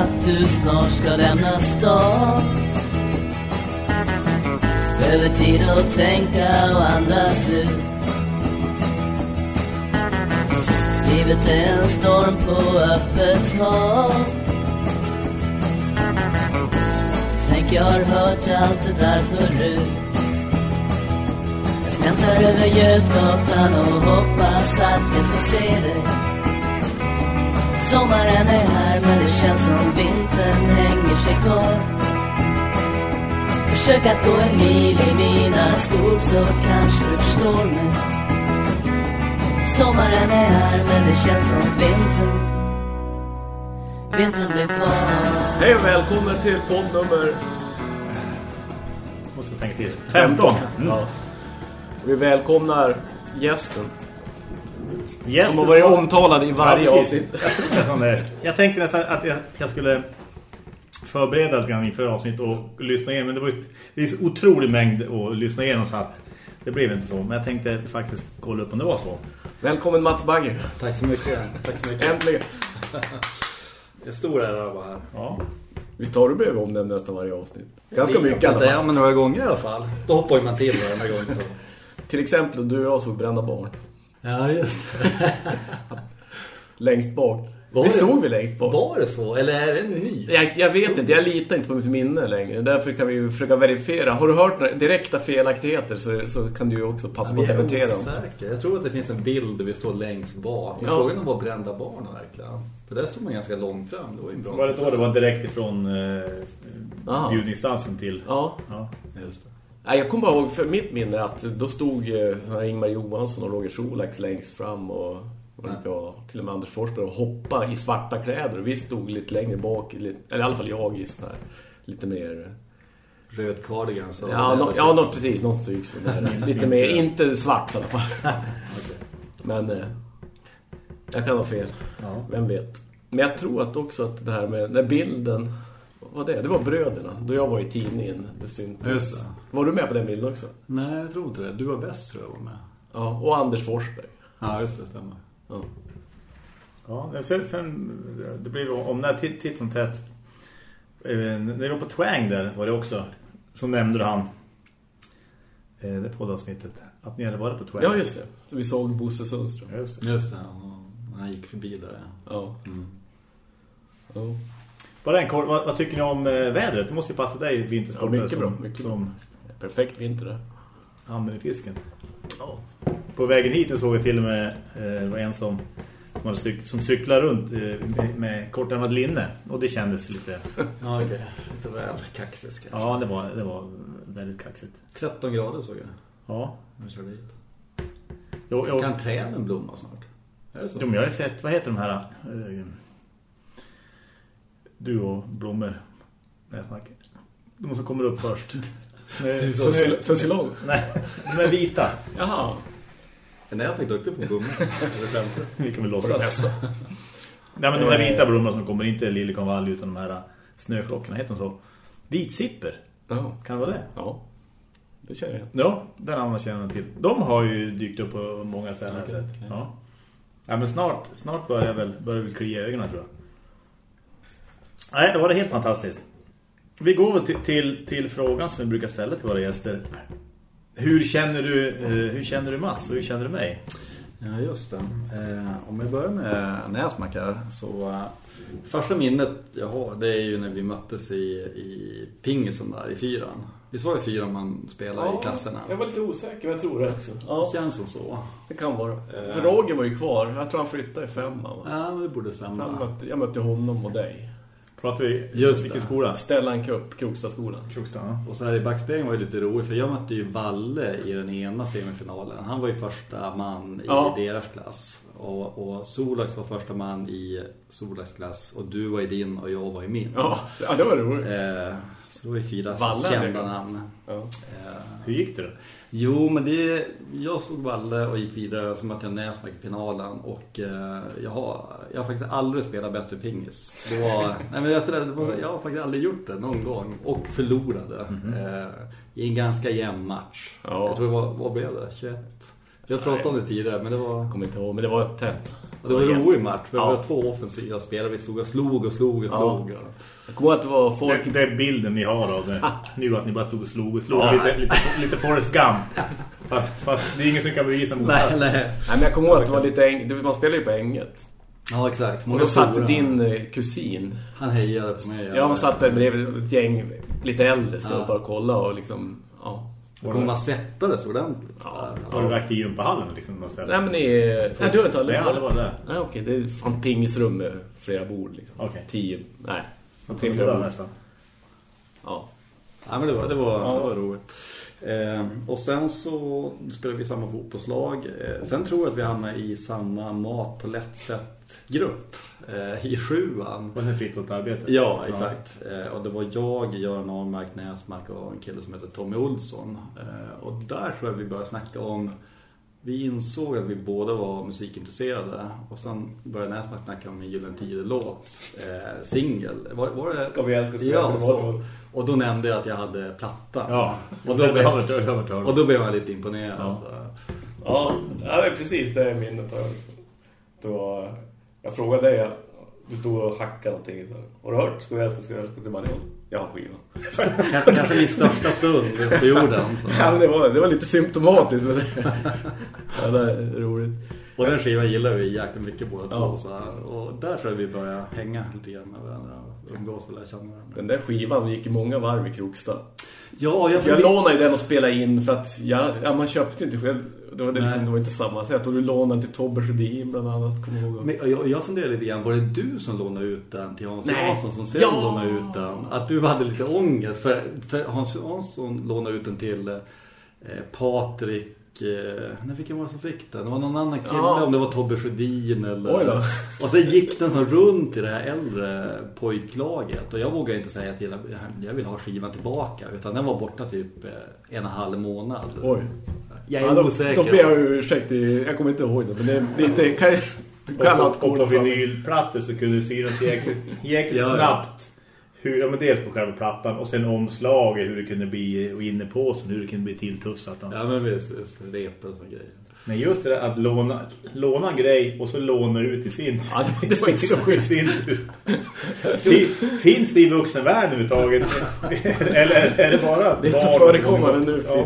att du snart ska lämna stan. Behöver tid att tänka och andas ut. Livet är en storm på öppet hav. Tänk jag har hört allt det där förut. Jag släntrar över Götgatan och hoppas att jag ska se dig. Sommaren är här men det känns som vintern hänger sig kvar Försök att gå en mil i mina skor så kanske du förstår mig Sommaren är här men det känns som vintern Vintern blir kvar Hej och välkommen till poddnummer... Måste tänka till. 15. Ja. Vi välkomnar gästen. Gästen Som har varit som- omtalad i varje Ja, avsnitt. Jag det. Tänkte nästan att jag, jag skulle förbereda lite grann inför avsnitt och lyssna igen. Men det var ju det är så otrolig mängd att lyssna igenom så att det blev inte så. Men jag tänkte faktiskt kolla upp om det var så. Välkommen Mats Bagger. Tack så mycket. Tack så mycket. Äntligen. Det är stor ära att vara här. Ja. Visst har du blivit om den nästan varje avsnitt? Ganska Jag vet mycket inte. Ja, men några gånger i alla fall. Då hoppar ju man till varje gång. Så. Till exempel du och jag såg Brända barn. Ja, just Längst bak. Var vi det- stod vi längst bak. Var det så? Eller är det en ny? Jag, jag vet inte, jag litar inte på mitt minne längre. Därför kan vi ju försöka verifiera. Har du hört några direkta felaktigheter så, så kan du ju också passa på att dementera dem. Jag tror att det finns en bild där vi står längst bak. Men Ja. Frågan om var brända barn verkligen. För där stod man ganska långt fram. Det var ju en bra Var det så det var direkt ifrån eh, bjudinstansen till... Ja. Ja. Nej, jag kommer bara ihåg för mitt minne att då stod eh, här Ingmar Johansson och Roger Scholax längst fram och, och Ja. till och med Anders Forsberg och hoppa i svarta kläder. Och vi stod lite längre bak, lite, eller i alla fall jag i sån här, lite mer... Röd cardigan. Så Ja, no, ja no, precis, någon stryk så där. Lite mer, inte svart i alla fall. Men eh, jag kan ha fel. Ja. Vem vet. Men jag tror att också att det här med den bilden var det? Det var bröderna. Då jag var i tidningen. Det syntes. Just det. Var du med på den bilden också? Nej, jag tror inte det. Du var bäst tror jag var med. Ja, och Anders Forsberg. Ja, just det. Stämmer. Ja. Ja, sen, sen det blir om här titt, titt som tätt när det var på Twang där var det också så nämnde du han eh, det poddavsnittet att ni hade varit på Twang. ja, just det. Så vi såg Bosse Sundström. Ja, just det. Just det. Han, gick förbi där. ja. Mm. ja. Bara en kort, vad, vad tycker ni om eh, vädret? Det måste ju passa dig vintersportare Ja, mycket bra, som, mycket som Perfekt vinter där. handen i fisken. Ja. På vägen hit såg jag till och med eh, var en som som, hade cyk, som cyklar runt eh, med, med kortärmat linne och det kändes lite Ja, okej. Lite väl kaxigt kanske. ja det var det var väldigt kaxigt. 13 grader såg jag. Ja. Jag körde dit. Jo, jo. Kan träden blomma snart? Är det så? Jo, men jag har sett, vad heter de här eh, du och blommor Nej, snack. de som kommer upp först Med- som är- Sociolog. Nej, de är vita Jaha. Nej, jag fick duktig på skämtet. Vi kan väl låtsas Nej men de där vita blommorna som kommer inte liljekonvalj utan de här snöklockorna heter de så Vitsipper, Ja. kan det vara det? Ja. Det känner jag. Ja, den andra känner jag till De har ju dykt upp på många ställen jag. Ja. ja men snart, snart börjar väl, börjar väl klia ögonen tror jag Nej, det var det helt fantastiskt Vi går väl till, till, till frågan som vi brukar ställa till våra gäster Hur känner du, eh, hur känner du Mats och hur känner du mig? Ja, just det. Eh, om jag börjar med näsmackar så eh, första minnet jag har det är ju när vi möttes i, i pingisen där i fyran. Visst var det fyran man spelade i klasserna? Jag var lite osäker, men jag tror det också. Det Ja, känns som så. det kan vara. För Roger var ju kvar. Jag tror han flyttade i femman. Ja, men det borde stämma. mötte, jag mötte honom och dig. Pratar vi Just vilken det. skola? Stellan Cup, Krokstadsskolan. Krokstad, ja. Och så här i backspegeln var det lite roligt för jag mötte ju Valle i den ena semifinalen. Han var ju första man i Ja. deras klass. Och, och Solax var första man i Solax klass. Och du var i din och jag var i min. Ja, ja det var roligt. Eh, så det var ju fyra Valle, kända namn. Ja. Eh, Hur gick det då? Jo, men det, jag slog Valle och gick vidare och så mötte jag Näsmark i finalen och eh, jag, har, jag har faktiskt aldrig spelat bättre pingis. Det var, nej, men jag, det var, jag har faktiskt aldrig gjort det någon gång och förlorade eh, i en ganska jämn match. Ja. Jag tror det var, vad blev det? 21? Vi har pratat om det tidigare men det var... Jag kommer inte ihåg, men det var tätt. Och det var en rolig match. Vi Ja. var två offensiva spelare. Vi stod och slog och slog och Ja. slog. Jag kommer att det var folk... Det, det är bilden ni har av det. Nu att ni bara stod och slog och slog. Ja. Lite, lite, lite Forrest Gump. Fast, fast det är ingen som kan bevisa Nej, motsatsen. nej. Nej, men jag kommer ihåg att det var lite... Det- Man spelade ju på änget. Ja, exakt. Och Många då satt din eh, kusin... Han hejade på mig. Ja, man satt där bredvid ett gäng lite äldre. Stod Ja. och bara kolla och liksom... Ja. Då kommer man svettades ordentligt. Ja. Var du aktiv i gympahallen liksom? någonstans? Nej, men ni... Nej, du har inte Nej, har aldrig varit där. Nej, okej. Det är fan pingisrum med flera bord liksom. Okej. Tio... Nej. Tre, fyra bord. nästan. Ja. Ja, men det var, det var, Ja. det var roligt. Eh, och sen så spelade vi samma fotbollslag. Eh, sen tror jag att vi hamnade i samma mat på lätt sätt-grupp. Eh, I sjuan. Var det fritt arbete? Ja, exakt. Eh, och det var jag, Göran Ahlmark, Näsmark och en kille som heter Tommy Olsson. Eh, och där tror jag vi började snacka om... Vi insåg att vi båda var musikintresserade. Och sen började Näsmark snacka om en Gyllene Tider-låt. Eh, singel. Var, var det... Ska vi älska spela Ja, så, och då nämnde jag att jag hade platta. Ja, Och då blev- varit Och då blev jag lite imponerad. Ja. Så. Ja, ja, det är precis det är minnet. Då, jag frågade dig, du stod och hackade någonting. Så, har du hört? Ska vi älska, ska vi älska till Marion? Ja, skivan. Kanske, min största stund på jorden. Ja, det var, det var lite symptomatiskt. Men det, ja, det är roligt. Och den skivan gillar vi jäkligt mycket båda Ja. två. Så här. Och där tror jag vi börjar hänga lite grann med varandra umgås och lära känna varandra. Den där skivan gick i många varv i Krokstad. Ja, jag, Jag lånade den och spelade in för att jag, ja, man köpte inte själv. Det var, det liksom, det var inte samma sätt. Och du lånade den till Tobbe Sjödin bland annat, jag ihåg. Men jag, jag funderar lite grann, var det du som lånade ut den till Hans. Jansson som sen Ja. lånade ut den? Att du hade lite ångest, för, för Hans Jansson lånade ut den till eh, Patrik... Eh, nej, vilken var det som fick den? Det var någon annan kille, Ja. om det var Tobbe Sjödin eller... Oj då. Och sen gick den som runt i det här äldre pojklaget. Och jag vågade inte säga till att jag vill ha skivan tillbaka. Utan den var borta typ eh, en och en halv månad. Oj. Jag är Ja, då, osäker. då ber jag ursäkt. Jag kommer inte ihåg det. Men det är lite... Kan, det kan Och, ett och på vinylplattor så kunde du syra jäkligt, jäkligt Ja, ja. snabbt. Hur, ja, men dels på själva plattan och sen omslaget, hur det kunde bli och inne på sen, hur det kunde bli tilltufsat. Ja men visst, visst. Och sån grejer. Men just det där att låna, låna en grej och så låna ut i sin Ja, det- det var inte så schysst. Finns det i vuxenvärlden överhuvudtaget? Eller är det bara Det är inte förekommande nu, Ja. typ.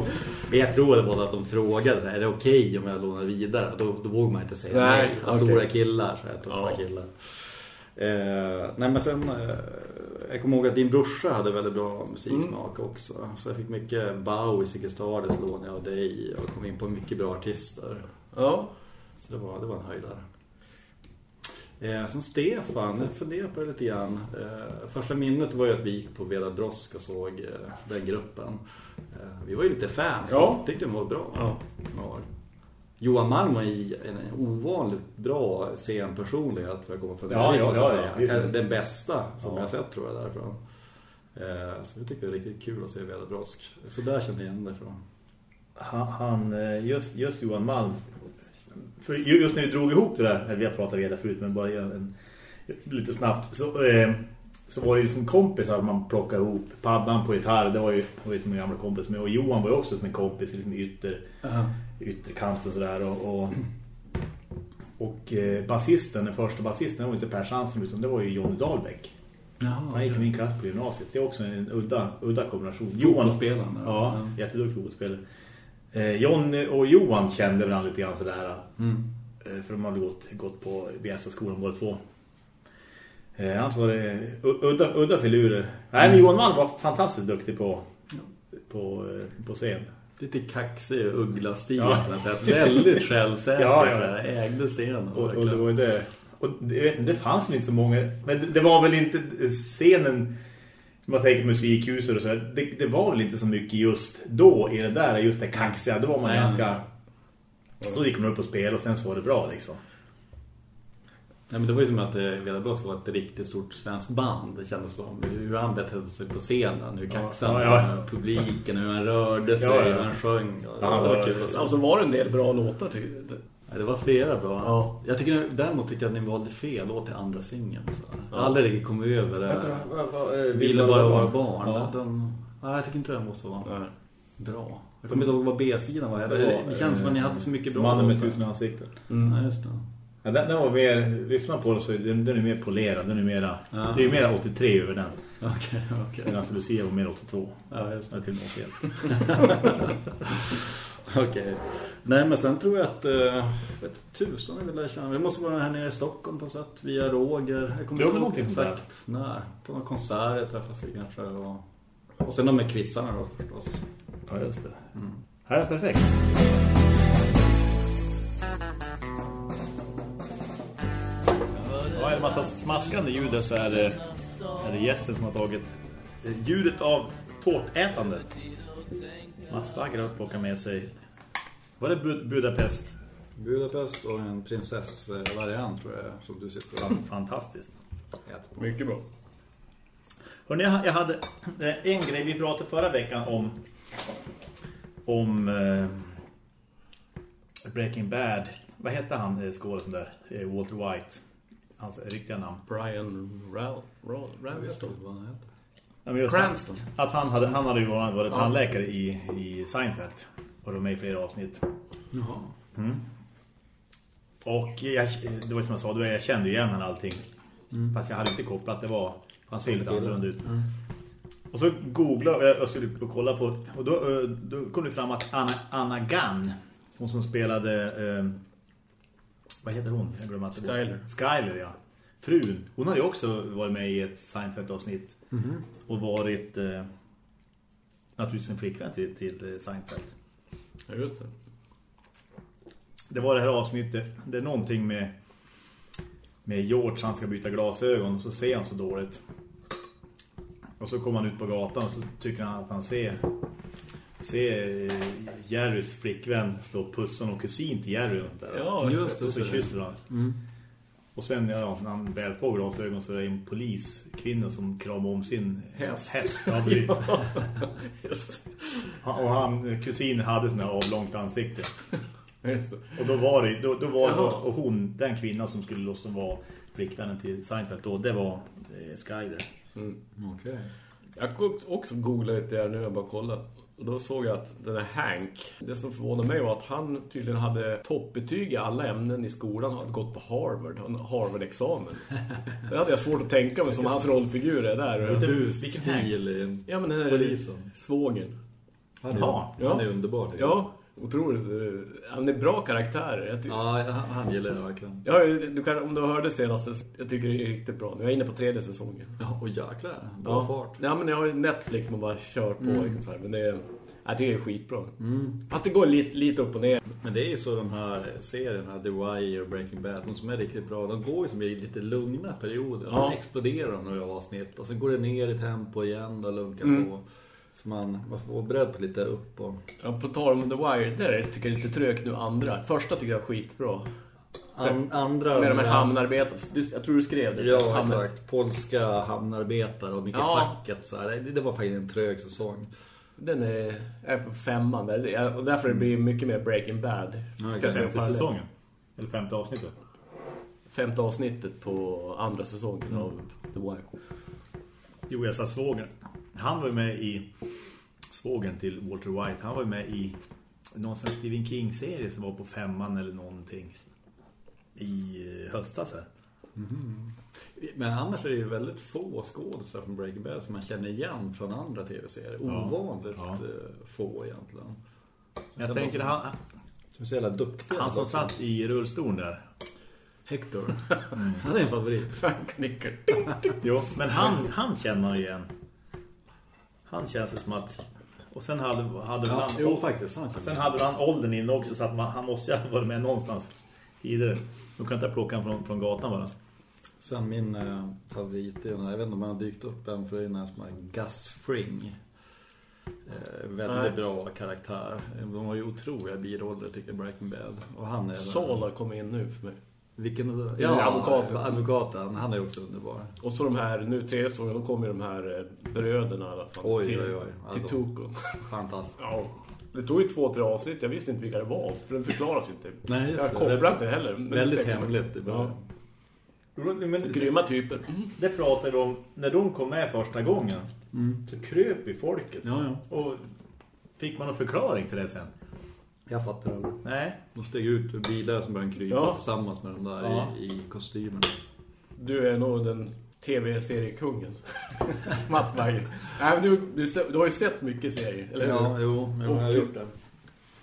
Men jag tror det var att de frågade så här, är det okej om jag lånar vidare? Då, då vågar man inte säga nej. Nej, okej. Stora killar, så här, tuffa Ja. killar. Eh, nej men sen, eh, jag kommer ihåg att din brorsa hade väldigt bra musiksmak Mm. också. Så jag fick mycket Bowie, Ziggy Stardust lånade jag av dig och kom in på mycket bra artister. Ja. Så det var, det var en höjdare. Eh, sen Stefan, jag funderar på det lite grann. Eh, första minnet var ju att vi gick på Veda Brosk och såg eh, den gruppen. Eh, vi var ju lite fans, Ja. tyckte de var bra. Ja. Ja. Johan Malm var en ovanligt bra scenpersonlighet för att komma från Ja, ja, ja, jag ja, säga. Den bästa som Ja. jag sett tror jag därifrån. Eh, så vi tycker det är riktigt kul att se Veda Brosk. Så där kände jag igen det från. Han, eh, just, just Johan Malm för ju- just när vi drog ihop det där eller vi har pratat redan förut men bara en, lite snabbt så, eh, så var det ju som kompis att man plockade ihop paddan på gitarr det var ju, det var ju som en gamla kompis med och Johan var ju också som en kompis liksom ytter, ytterkanten sådär och, och, och eh, basisten, den första basisten var inte Per Sandström utan det var ju Johnny Dahlbäck han gick i min klass på gymnasiet. Det är också en udda, udda kombination. Fotbollsspelaren, Ja, ja. jätteduktig fotbollsspelare. Eh, John och Johan kände varandra lite grann sådär. Mm. Eh, för de hade gått, gått på BS-skolan båda två. Eh, han var det udda, udda filurer. Nej, men Johan Malm var fantastiskt duktig på, på, eh, på scen. Lite kaxig uggla-stil Ja. på sätt. Väldigt självsäker. Ja, ja. Ägde scenen. Och, och det var ju det. Och det, det fanns inte så många. Men det, det var väl inte scenen man tänker musikhuset och så det, det var väl inte så mycket just då i det där, just det kaxiga. Då var man Nej. ganska... Då gick man upp och spelade och sen så var det bra liksom. Nej, men det var ju som att eh, Veda Brosk var ett riktigt stort svenskt band. Det kändes som hur han betedde sig på scenen. Hur kaxade Ja, ja, var, publiken, hur han rörde sig, Ja, ja. hur han sjöng. Och Ja, var det var- kul se. Alltså var det en del bra låtar tycker jag. Det var flera bra. Ja. Jag tycker, däremot tycker jag att ni valde fel låt till andra singeln. Så. Jag har aldrig riktigt kommit över det. Ville bara vara barn. Ja. Den, nej, jag tycker inte den var så Nej. bra. Jag kommer inte ihåg vad B-sidan var. Det, det känns som att ni hade så mycket bra Mannen med tusen ansikten. Mm. Ja, just det. Ja, den, den var mer, lyssna på den så den, den är mer polerad, den är mera, Ja. det är mer 83 över den. Okej, okej. Medan Lucia var mer 82. Ja, just Det är till och med 81. Okej. Nej, men sen tror jag att... Uh, vet, tusan är väl där känna. Vi måste vara här nere i Stockholm på sätt. Via Roger. Jag kommer inte vi ihåg exakt. Nej, på någon konsert träffas vi kanske. Och, och sen de med quizarna då förstås. Ja, just det. Mm. Här är perfekt. Massa smaskande ljud så är det, är det gästen som har tagit ljudet av tårtätande. Mats Bagger har plockat med sig var det Bud Budapest? Budapest och en prinsessvariant tror jag som du sitter Fan, fantastiskt. på. Mycket bra. Hörrni, jag hade en grej. Vi pratade förra veckan om om eh, Breaking Bad. Vad hette han, eh, skådespelaren där? Eh, Walter White. Hans riktiga namn. Brian Ral, Jag vad han heter. Ja, Cranston. Att han hade, han hade ju varit, varit Ja. tandläkare i, i Seinfeld. Och de med i flera avsnitt. Jaha. Och jag, det var som jag sa, jag kände igen han allting. Fast jag hade inte kopplat, det var... Han ser lite annorlunda ut. Och så googlade jag och skulle och kolla på... Och då, eh, då kom det fram att Anna, Anna Gunn, hon som spelade... Eh, vad heter hon? Jag glömmer att Skyler. Skyler, ja. Frun. Hon hade ju också varit med i ett Seinfeld-avsnitt. Och varit... Eh, naturligtvis en flickvän till, till eh, Seinfeld. Ja, just det. Det var det här avsnittet. Det är någonting med med George, han ska byta glasögon och så ser han så dåligt. Och så kommer han ut på gatan och så tycker han att han ser ser eh, Jerrys flickvän stå och pussa och kusin till Jerry. och Där. Ja, just det, Och så kysser han. Och sen ja, när han väl får glasögon så är det en poliskvinna som kramar om sin Häst. häst ja. Just Och han, kusinen hade sån här avlångt ansikte. det. Just det. Och då var det, då, då var det, och hon, den kvinnan som skulle låtsas vara flickvännen till Seinfeld då, det var eh, Skyler. Mm. Okej. Jag har också googlat lite här nu, jag bara kollat. Och då såg jag att den här Hank, det som förvånade mig var att han tydligen hade toppbetyg i alla ämnen i skolan och hade gått på Harvard, en Harvard-examen. Det hade jag svårt att tänka mig som hans rollfigur är där. Vilken- Du, vilken stil Ja, men den här polisen. svågen. Han är, Jaha. han är underbar. Ja, otroligt. Han är bra karaktär. Ja, han- gillar jag verkligen. Ja, du kan, om du hörde senast, jag tycker det är riktigt bra. Nu är inne på tredje säsongen. Ja, och jäklar. Bra Ja, fart. ja men jag har ju Netflix man bara kör på liksom så här. Men det är, jag tycker det är skitbra. Mm. Fast det går lite, lite upp och ner. Men det är ju så de här serierna, The Wire och Breaking Bad, de som är riktigt bra, de går ju som i lite lugna perioder. Ja. Sen exploderar de några avsnitt och sen går det ner i tempo igen och lunkar Mm. på. Så man, man får vara beredd på lite upp och... Ja, på tal om The Wire, där tycker jag är lite trögt nu andra. Första tycker jag är skitbra. An, andra... Med de här hamnarbetarna. Jag tror du skrev det. Ja, Hamnar- exakt. Polska hamnarbetare och mycket Ja. facket. Så här. Det, det var faktiskt en trög säsong. Den är, är på femman där. Och därför det blir mycket mer Breaking Bad. Ja, Femte säsongen. Eller femte avsnittet. Femte avsnittet på andra säsongen av The Wire. Jo, jag sa svågen. Han var ju med i svågen till Walter White. Han var ju med i någon sån Stephen King-serie som var på femman eller någonting i eh, höstas här. Men annars är det ju väldigt få skådespelare från Breaking Bad som man känner igen från andra tv-serier. Ovanligt Ja. eh, få egentligen. Jag Det tänker han, Som är så jävla duktiga. han som också. satt i rullstolen där. Hector. Han är en favorit. Frank Nicker. Jo, men han, han känner igen. Han känns ju som att... Och sen hade, hade Ja, han... jo, faktiskt. Han Sen hade han åldern inne också så att man, han måste ju varit med någonstans tidigare. Du kan inte plocka honom från, från gatan bara. Sen min eh, favorit är, jag vet inte om han har dykt upp än för den här som är Gus Fring. Eh, väldigt Nej. bra karaktär. De har ju otroliga biroller tycker jag, Breaking Bad. Och han är... Saul har kommit in nu för mig. Vilken? Ja, advokaten. advokaten. Han är också underbar. Och så de här, nu tredje säsongen, då kommer ju de här eh, bröderna i alla fall. Oj, till, oj, oj. Ja, Till de- Tuco. Fantastiskt. Ja. Det tog ju två, tre avsnitt. Jag visste inte vilka det var. För den förklaras ju inte. Nej, just jag det. kopplar Det- inte heller. men Väldigt hemligt. Men Grymma typer. det pratade vi om när de kom med första gången. Så kröp i folket. Ja, ja. Och fick man en förklaring till det sen. Jag fattar det. Nej. De steg ut ur bilar som började krypa Ja. tillsammans med de där Ja. i, i kostymerna. Du är nog den tv-seriekungen. Matt Berger. Nej, men du, du, du har ju sett mycket serier, eller Ja, hur? jo, jag har gjort det.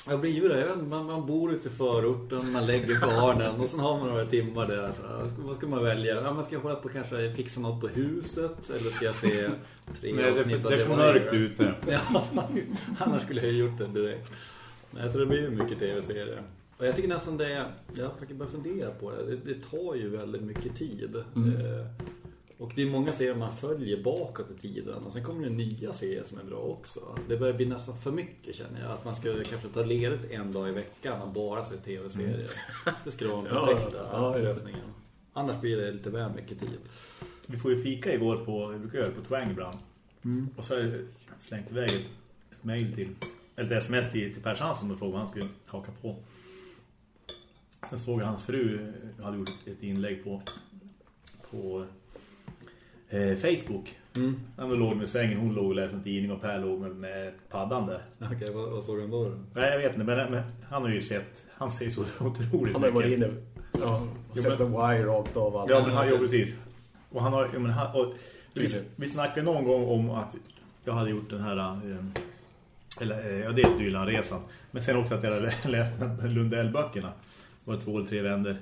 Jag har blivit det. Man, man bor ute i förorten, man lägger barnen och sen har man några timmar där. Så, vad, ska, man välja? Ja, man ska jag hålla på kanske fixa något på huset eller ska jag se tre Nej, det, avsnitt av det är för Devil May mörkt ute. Ja, annars skulle jag ha gjort det direkt. Nej, så det blir ju mycket tv-serier. Och jag tycker nästan det, jag har faktiskt börjat fundera på det. det. Det tar ju väldigt mycket tid. Eh, och det är många serier man följer bakåt i tiden. Och sen kommer det nya serier som är bra också. Det börjar bli nästan för mycket känner jag. Att man skulle kanske ta ledigt en dag i veckan och bara se tv-serier. Det skulle vara den perfekta ja, ja. lösningen. Annars blir det lite väl mycket tid. Vi får ju fika igår på, vi brukar göra på Twang ibland. Och så har jag slängt iväg ett, ett mejl till, ett sms till, till Per Hansson och frågade vad han skulle haka på. Sen såg jag hans fru hade gjort ett, inlägg på, på eh, Facebook. Mm. Han låg med sängen, hon låg och läste en tidning och Per låg med, med paddan där. Okej, vad, vad såg du då? Nej, jag vet inte, men, men han har ju sett, han ser så otroligt Han har varit inne ja, och Jo, sett en wire rakt av allt. Ja, men han, ja, precis. Och han har, ja, men han, och vi, vi snackade någon gång om att jag hade gjort den här, eh, eller eh, ja, det är Dylan-resan. Men sen också att jag hade läst Lundell-böckerna. Det var två eller tre vänner.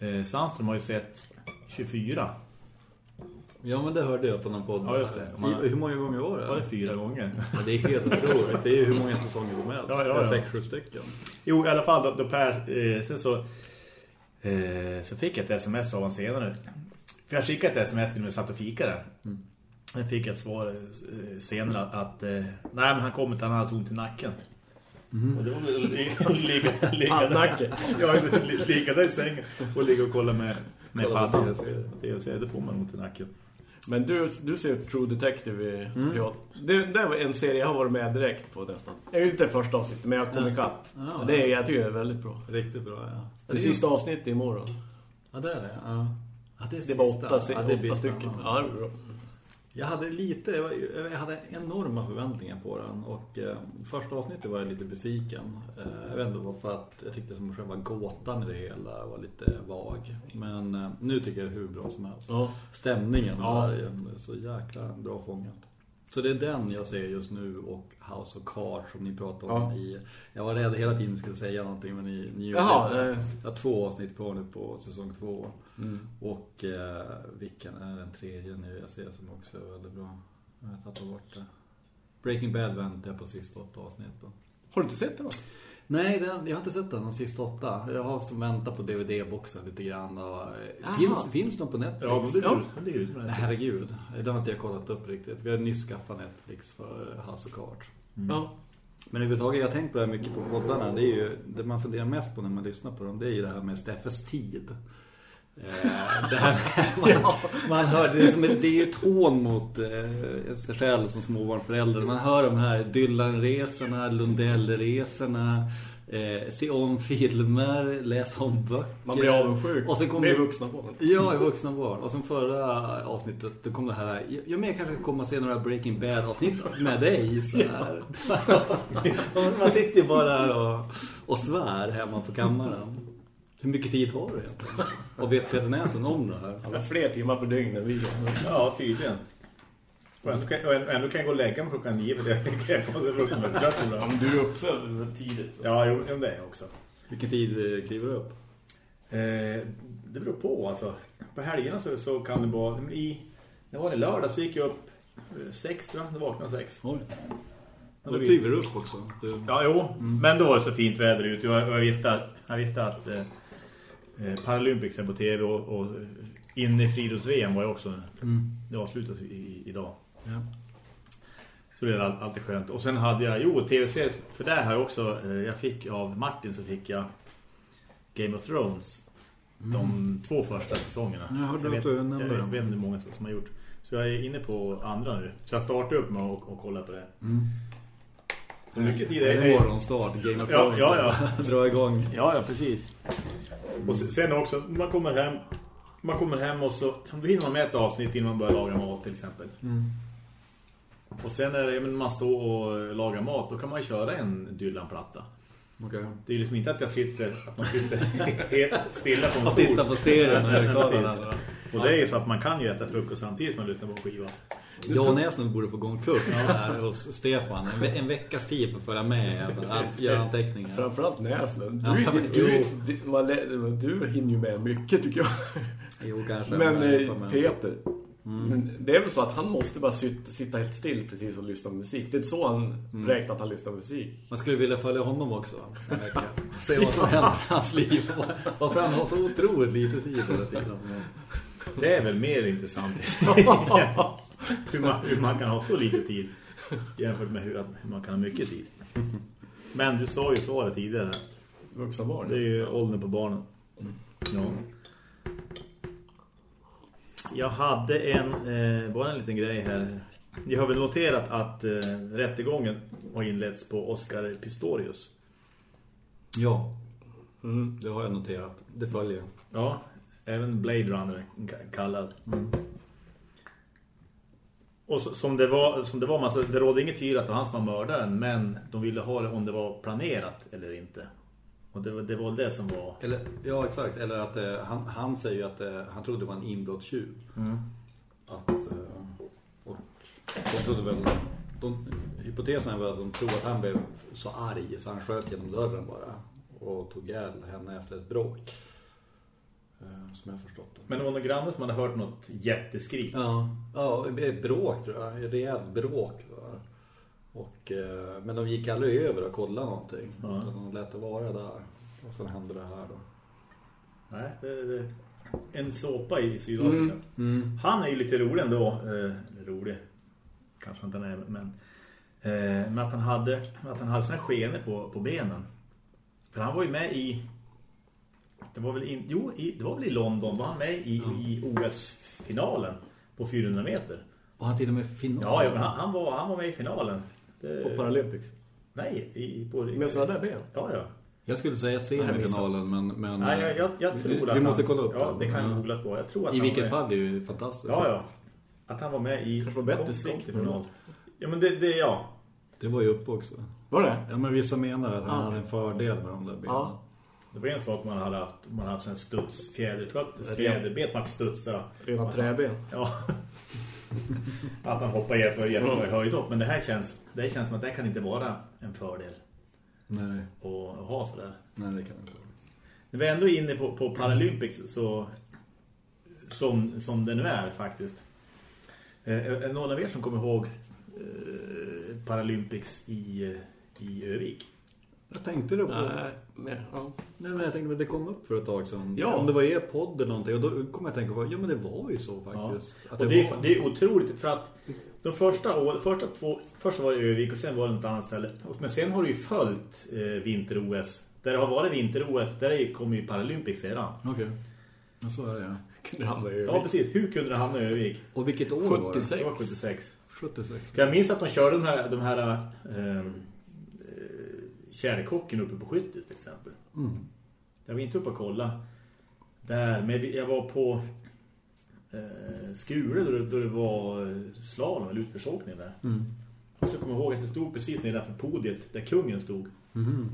Eh, Sandström har ju sett 24. Ja, men det hörde jag på någon podd. Ja, just det. Man- Hur många gånger var det? Var det fyra gånger? Ja, det är helt otroligt. Det är ju hur många säsonger som helst. Ja, ja, ja. Sex, sju stycken. Jo, i alla fall då, då Per, eh, sen så, eh, så fick jag ett sms av honom senare. För jag skickade ett sms till mig och satt och fikade. Mm. Jag fick ett svar eh, senare att, att eh, nej men han kommer till han hade ont i nacken. Mm. Och det var väl ligga, ligga, Pannacke. ja, li- ligga där i sängen och ligga och kolla med, med Kolla paddan. TV-serier, det får man ont i nacken. Men du, du ser True Detective i Mm. ja, det, det var en serie jag har varit med direkt på nästan. Jag är inte första avsnittet, men jag har kommit ikapp. Ja, det är, ja. jag tycker det är väldigt bra. Riktigt bra, ja. Det sista avsnittet imorgon. Ja, det är det. Ja. Ja, det, är Det var sista. åtta, Ja, det åtta stycken. Ja, det är bra. Jag hade lite, jag hade enorma förväntningar på den och eh, första avsnittet var jag lite besviken. Eh, jag vet inte varför att jag tyckte som själva gåtan i det hela var lite vag. Men eh, nu tycker jag det är hur bra som helst. Ja. Stämningen Ja. var så jäkla bra fångat. Så det är den jag ser just nu och House of Cards som ni pratade om Ja. i... Jag var rädd hela tiden skulle säga någonting men ni, ni Jaha, gjorde det. nej. Jag har två avsnitt kvar nu på säsong två. Mm. Och eh, vilken är den tredje nu jag ser som också är väldigt bra. Jag har tappat bort det. Breaking Bad väntar jag på sista åtta avsnitt då. Har du inte sett det va? Nej, den, jag har inte sett den de sista åtta. Jag har som väntat på DVD-boxen lite grann. Och, eh, finns, finns de på Netflix? Ja, men det är ja. det herregud. Det har inte jag kollat upp riktigt. Vi har nyss skaffat Netflix för House of Cards. Ja. Men överhuvudtaget, jag har tänkt på det här mycket på poddarna. Det är ju, det man funderar mest på när man lyssnar på dem, det är ju det här med Steffes tid. Eh, det här med, man, man hör, det är, som, ett- det är ju ett hån mot eh, sig själv som småbarnsförälder. Man hör de här Dylan-resorna, Lundell-resorna, eh, se om filmer, läsa om böcker. Man blir avundsjuk. Och sen kommer det är vuxna barn. Ja, i vuxna barn. Och sen förra avsnittet, då kom det här. Ja, men jag kanske kommer att se några Breaking Bad-avsnitt med dig. Så här. Man sitter ju bara där och, och svär hemma på kammaren. Hur mycket tid har du egentligen? Och vet Peter Näsen om det här? Han har fler timmar på dygnet än vi. Ja, tydligen. Och ändå kan, och ändå kan jag gå och lägga mig klockan nio för jag jag kommer så fruktansvärt trött Ja, ibland. men du är tidigt. Så. Ja, jo, det är jag också. Vilken tid eh, kliver du upp? Eh, det beror på alltså. På helgerna så, så kan det vara... men I, när var det lördag så gick jag upp eh, sex tror jag. Det vaknade sex. Oj. Och Då då kliver du upp också. Du, Ja, jo. Men då var det så fint väder ute. Jag, jag visste att, jag visste att eh, eh, Paralympics är på tv och, och inne i friidrotts-VM var jag också. mm. Det avslutas i, idag. ja. Så det är all, alltid skönt. Och sen hade jag, jo, tv-serier. För där har jag också, eh, jag fick av Martin så fick jag Game of Thrones. De två första säsongerna. Jag hörde jag vet, du jag, dem. vet inte hur många som har gjort. Så jag är inne på andra nu. Så jag startar upp med och, och kollar på det. Mm. Så mycket tid Det är... är morgonstart, Game of Ja, Thrones. ja, Dra igång. Ja, ja, precis. Och se- sen också, man kommer hem man kommer hem och så hinner man med ett avsnitt innan man börjar laga mat till exempel. Mm. Och sen är det, men man står och lagar mat, då kan man köra en Dylan-platta. Okej. Det är liksom inte att jag sitter att man sitter helt stilla på en Och stol. titta på stereon och högtalarna. Och det är ju så att man kan ju äta frukost samtidigt som man lyssnar på skiva. Jan Näslund borde få gå en kurs här hos Stefan. En, ve en veckas tid för att följa med. Att göra anteckningar. Framförallt Näslund. Ja, Du, men- du, du, du, du hinner ju med mycket tycker jag. Jo, kanske. Men jag eh. Peter, men det är väl så att han måste bara sitta, helt still precis och lyssna på musik. Det är så han räknar att han lyssnar på musik. Man skulle vilja följa honom också. Se vad som händer i hans liv. Varför han har så otroligt lite tid hela tiden. Det är väl mer intressant. hur, man, hur man kan ha så lite tid jämfört med hur, hur man kan ha mycket tid. Men du sa ju svaret tidigare. Vuxna barn. Det är ju åldern på barnen. Ja. Jag hade en, eh, bara en liten grej här. Jag har väl noterat att eh, rättegången har inletts på Oscar Pistorius. Ja, Mm. det har jag noterat. Det följer. Ja, även Blade Runner kallad. Och så, som det var, som det var alltså, det rådde inget tvivel att det var han som var mördaren, men de ville ha det om det var planerat eller inte. Och det, var- det var det som var... Eller, ja, exakt. Eller att eh, han, han säger att eh, han trodde det var en inbrottstjuv. Att, eh, och de trodde väl... De, hypotesen väl att de tror att han blev så arg så han sköt genom dörren bara. Och tog ihjäl henne efter ett bråk. Eh, som jag har förstått det. Men det var någon granne som hade hört något jätteskrik. Ja, ja bråk tror jag. Rejält bråk. Va? Och, eh, men de gick aldrig över och kollade någonting. Ja. Utan de lät det vara där. Och sen hände det här då. Nej, det, det, en såpa i Sydafrika. Mm. Han är ju lite rolig ändå. Eh, eller rolig. Kanske inte han är, men... Eh, men att han hade, att han hade såna skenor på, på benen. För han var ju med i... Det var väl, in, jo, i, det var väl i London. Var han med i, i OS-finalen på 400 meter. Och han till och med final. Ja, ja han, han, var, han var med i finalen. Det, På Paralympics. Nej, i, på, Med sådana där ben. Ja, ja. Jag skulle säga semifinalen men, men Nej, jag, jag, jag vi, tror vi att måste han, kolla upp Ja, det kan Ja. googlas på. Jag tror att I vilket var fall det är ju fantastiskt. Ja, ja. Att han var med i... Kanske var bättre svikt till på final. Ja, men det, det ja. Det var ju uppe också. Var det? Ja, men vissa menar att han Ja. hade en fördel med de där benen. Ja. Det var en sak man hade haft. Man hade haft en studs, fjäderfötter, Ren- fjäderbet man studsa. Rena träben. Ja. att han hoppar jätte- jättebra i höjd upp. Men det här känns, det här känns som att det kan inte vara en fördel Nej, att ha sådär. nej det kan inte vara. När vi är ändå inne på, på Paralympics så som, som det nu är faktiskt. Eh, är det någon av er som kommer ihåg eh, Paralympics i, eh, i Övik? Jag tänkte det på... Nej, men, ja. Nej, men jag tänkte att det kom upp för ett tag sedan. Ja. Om det var er podd eller någonting. Och då kom jag att tänka på, ja men det var ju så faktiskt. Att Och det, är, var... det är otroligt för att de första år, första två, först var det Övik och sen var det något annat ställe. Men sen har det ju följt eh, vinter-OS. Där det har varit vinter-OS, där är- kommer ju Paralympics sedan. Okej. Ja, så är det ja. Kunde hamna i Ja, precis. Hur kunde det hamna i Övik? Och vilket år var det? 76. Det var 76. 76. För jag minns att de körde de här, de här eh, kärlekocken uppe på Skyttis till exempel. Mm. Jag var inte uppe och kolla där, men jag var på eh, Skure då, det- då det var eh, slalom eller utförsåkning där. Mm. Och så kommer jag ihåg att det stod precis nedanför podiet där kungen stod. Mhm.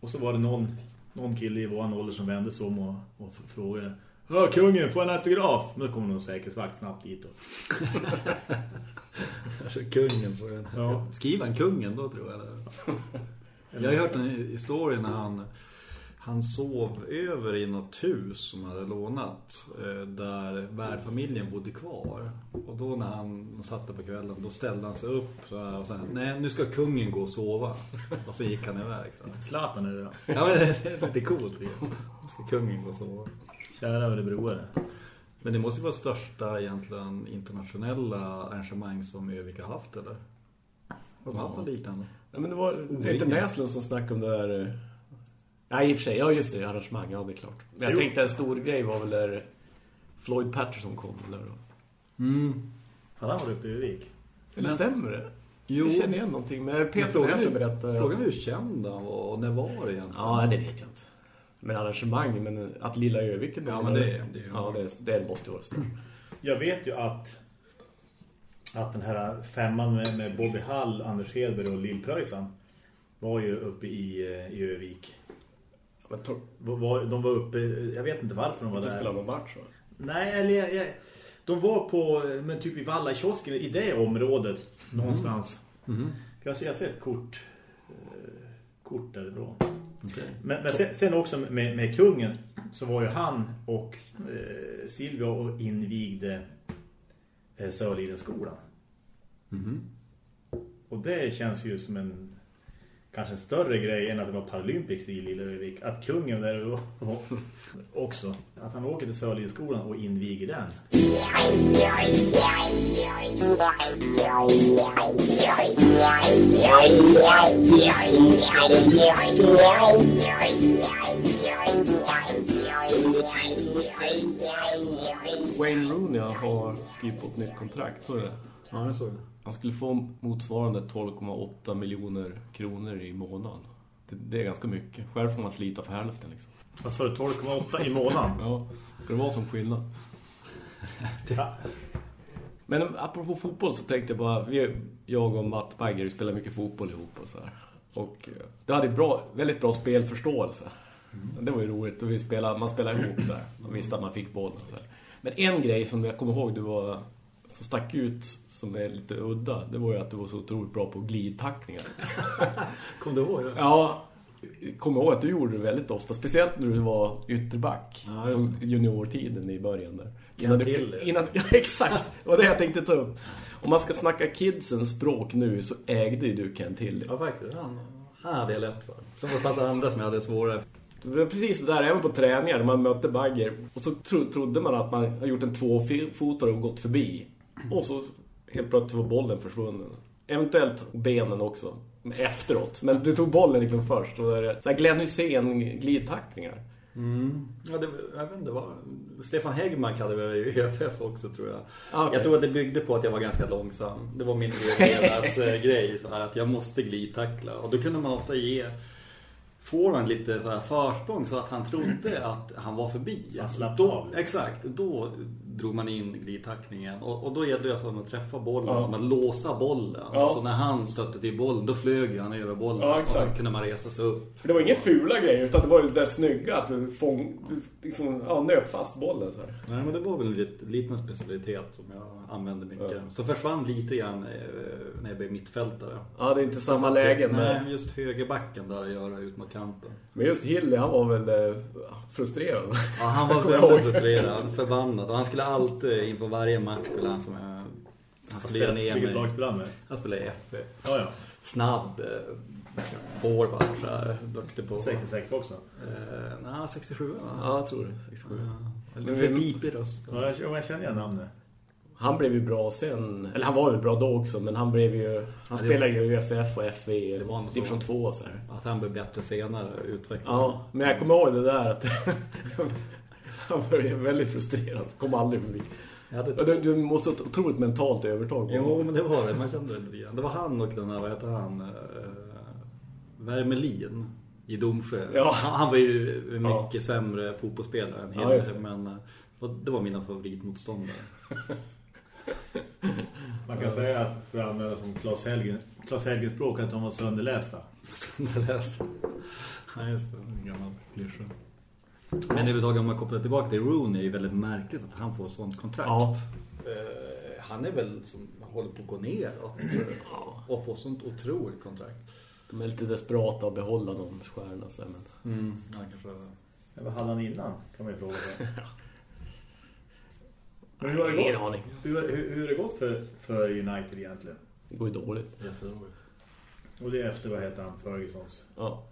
Och så var det någon, någon kille i våran ålder som vände sig om och, och frågade Ja, kungen, får en autograf? Men då kommer någon säkerhetsvakt snabbt dit. Och... Kanske kungen på den. Ja. Skriver han kungen då tror jag. Jag har hört en historia när han, han sov över i något hus som han hade lånat. eh, Där värdfamiljen bodde kvar. Och då när han satt där på kvällen, då ställde han sig upp så här och sa nej nu ska kungen gå och sova. Och så gick han iväg. Zlatan är det då. Ja men det är lite coolt. Nu ska kungen gå och sova. Kära Örebroare. Men det måste ju vara största egentligen internationella arrangemang som Övik har haft eller? De har haft något liknande. Ja, men det var det är inte Näslund som snackade om det där... eh, Nej, i och för sig. Ja, just det. Arrangemang. Ja, det är klart. Men jag Jo. tänkte en stor grej var väl där Floyd Patterson kom. Eller, då. Mm. Han har varit uppe i Övik. eller Men- stämmer det? Jo. Jag känner igen någonting. Men Peter frågan Näslund är, berättade... frågan är hur känd han var och när var det egentligen? Ja, det vet jag inte. Men arrangemang, men att Lilla Öviken... Ja, men det är- det Ja, det, det måste vara stort. Jag vet ju att att den här femman med, med Bobby Hall, Anders Hedberg och Lill Pröjsan var ju uppe i, eh, i Övik. De var uppe, jag vet inte varför de var där. spelar någon match va? Nej, eller jag, jag, de var på, men typ vid Valla kiosken i det området någonstans. Mhm. Jag ser, jag ser ett kort, eh, kort därifrån. Okej. Men, men sen, sen också med, med kungen så var ju han och eh, Silvia och invigde eh, Sörlidenskolan. Mhm. Och det känns ju som en kanske en större grej än att det var Paralympics i Lilla Övik. Att kungen där och, och, också. Att han åker till Sörlidenskolan och inviger den. Wayne Rooney har skrivit på ett nytt kontrakt, så är det. Ja, det såg jag. Han skulle få motsvarande 12,8 miljoner kronor i månaden. Det, det är ganska mycket. Själv får man slita för hälften liksom. Vad sa du? 12,8 i månaden? Ja, ska det vara som skillnad? Ja. Men apropå fotboll så tänkte jag bara, vi, jag och Matt Bagger spelar mycket fotboll ihop och så här. Och eh, det hade bra, väldigt bra spelförståelse. Det var ju roligt och vi spelade, man spelade ihop så här. Man visste att man fick bollen så här. Men en grej som jag kommer ihåg du var, som stack ut som är lite udda, det var ju att du var så otroligt bra på glidtackningar. Kom du ihåg det? Ja, kommer ihåg att du gjorde det väldigt ofta. Speciellt när du var ytterback. Ja, på juniortiden i början där. Innan du, till innan, ja, exakt. Det var det jag tänkte ta upp. Om man ska snacka kidsens språk nu så ägde ju du Ken Tilly. Ja, faktiskt. Han, han hade jag lätt för. Sen var det fast andra som jag hade svårare. Det var precis det där, även på träningar när man mötte Bagger. Och så tro, trodde man att man har gjort en tvåfotare och gått förbi. Och så helt plötsligt var bollen försvunnen. Eventuellt benen också. Efteråt. Men du tog bollen liksom först. Och det är så här Glenn Hysén glidtackningar. Mm. Ja, det, jag vet inte vad. Stefan Häggmark hade väl i ÖFF också tror jag. Ah, okej. Jag tror att det byggde på att jag var ganska långsam. Det var min grej så här, att jag måste glidtackla. Och då kunde man ofta ge forwarden lite så här försprång så att han trodde att han var förbi. han slappnade av lite. Exakt, då drog man in glidtackningen. Och, och då gällde det alltså att träffa bollen, Ja. som att låsa bollen. Ja. Så när han stötte till bollen, då flög han över bollen. Ja, och så kunde man resa sig upp. För det var inga fula grejer utan det var ju det där snygga att du, fång, du liksom, ja, nöp fast bollen så här. Nej, men det var väl en lit- liten specialitet som jag använde mycket. Ja. Så försvann lite grann eh, när jag blev mittfältare. Ja, det är inte samma lägen. Nej, Men, just högerbacken där att göra ut mot kanten. men just Hilly, han var väl eh, frustrerad. Ja, han var väldigt frustrerad, förbannad. Och han skulle alltid, inför varje match skulle han som jag, han skulle ner Vilket lag mig. spelade han med? Han spelade i FB. Ja, ja. Snabb, eh, forward, så här, duktig på... 66 också. Eh, nej, 67 va? Ja, jag tror det. 67. Ja. Lite vi- pipig röst. Ja, jag, känner igen namnet. Han blev ju bra sen. Eller han var ju bra då också, men han blev ju... Han spelade ju UFF och FV i division 2 och så här. Att han blev bättre senare, utvecklad. Ja, men jag kommer ihåg det där att... han var ju väldigt frustrerad. Kom aldrig förbi. Hade Du, du måste ha ett otroligt mentalt övertag. Jo, men det var det. Man kände det lite grann. Det var han och den här, vad heter han? Uh, Värmelin i Domsjö. Ja. Han, han var ju mycket Ja. sämre fotbollsspelare än Ja, Hedberg, det. men eh, det var mina favoritmotståndare. Man kan säga att för att använda som Claes Helgen, Claes Helgens språk att de var sönderlästa. Läste. Ja, just det. En gammal klyscha. Men överhuvudtaget om man kopplar tillbaka till Rooney är det väldigt märkligt att han får sånt kontrakt. Ja. Eh, han är väl som håller på att gå ner och, och får sånt otroligt kontrakt. De är lite desperata att behålla stjärna. Så här, men... Mm, han kanske... Vad hade han innan? Kan man ju fråga sig. Men hur har det Ingen gått? aning. Hur, hur, hur har det gått för, för United egentligen? Det går ju dåligt. Jättedåligt. Och det är efter, vad heter han, Fergusons. Ja.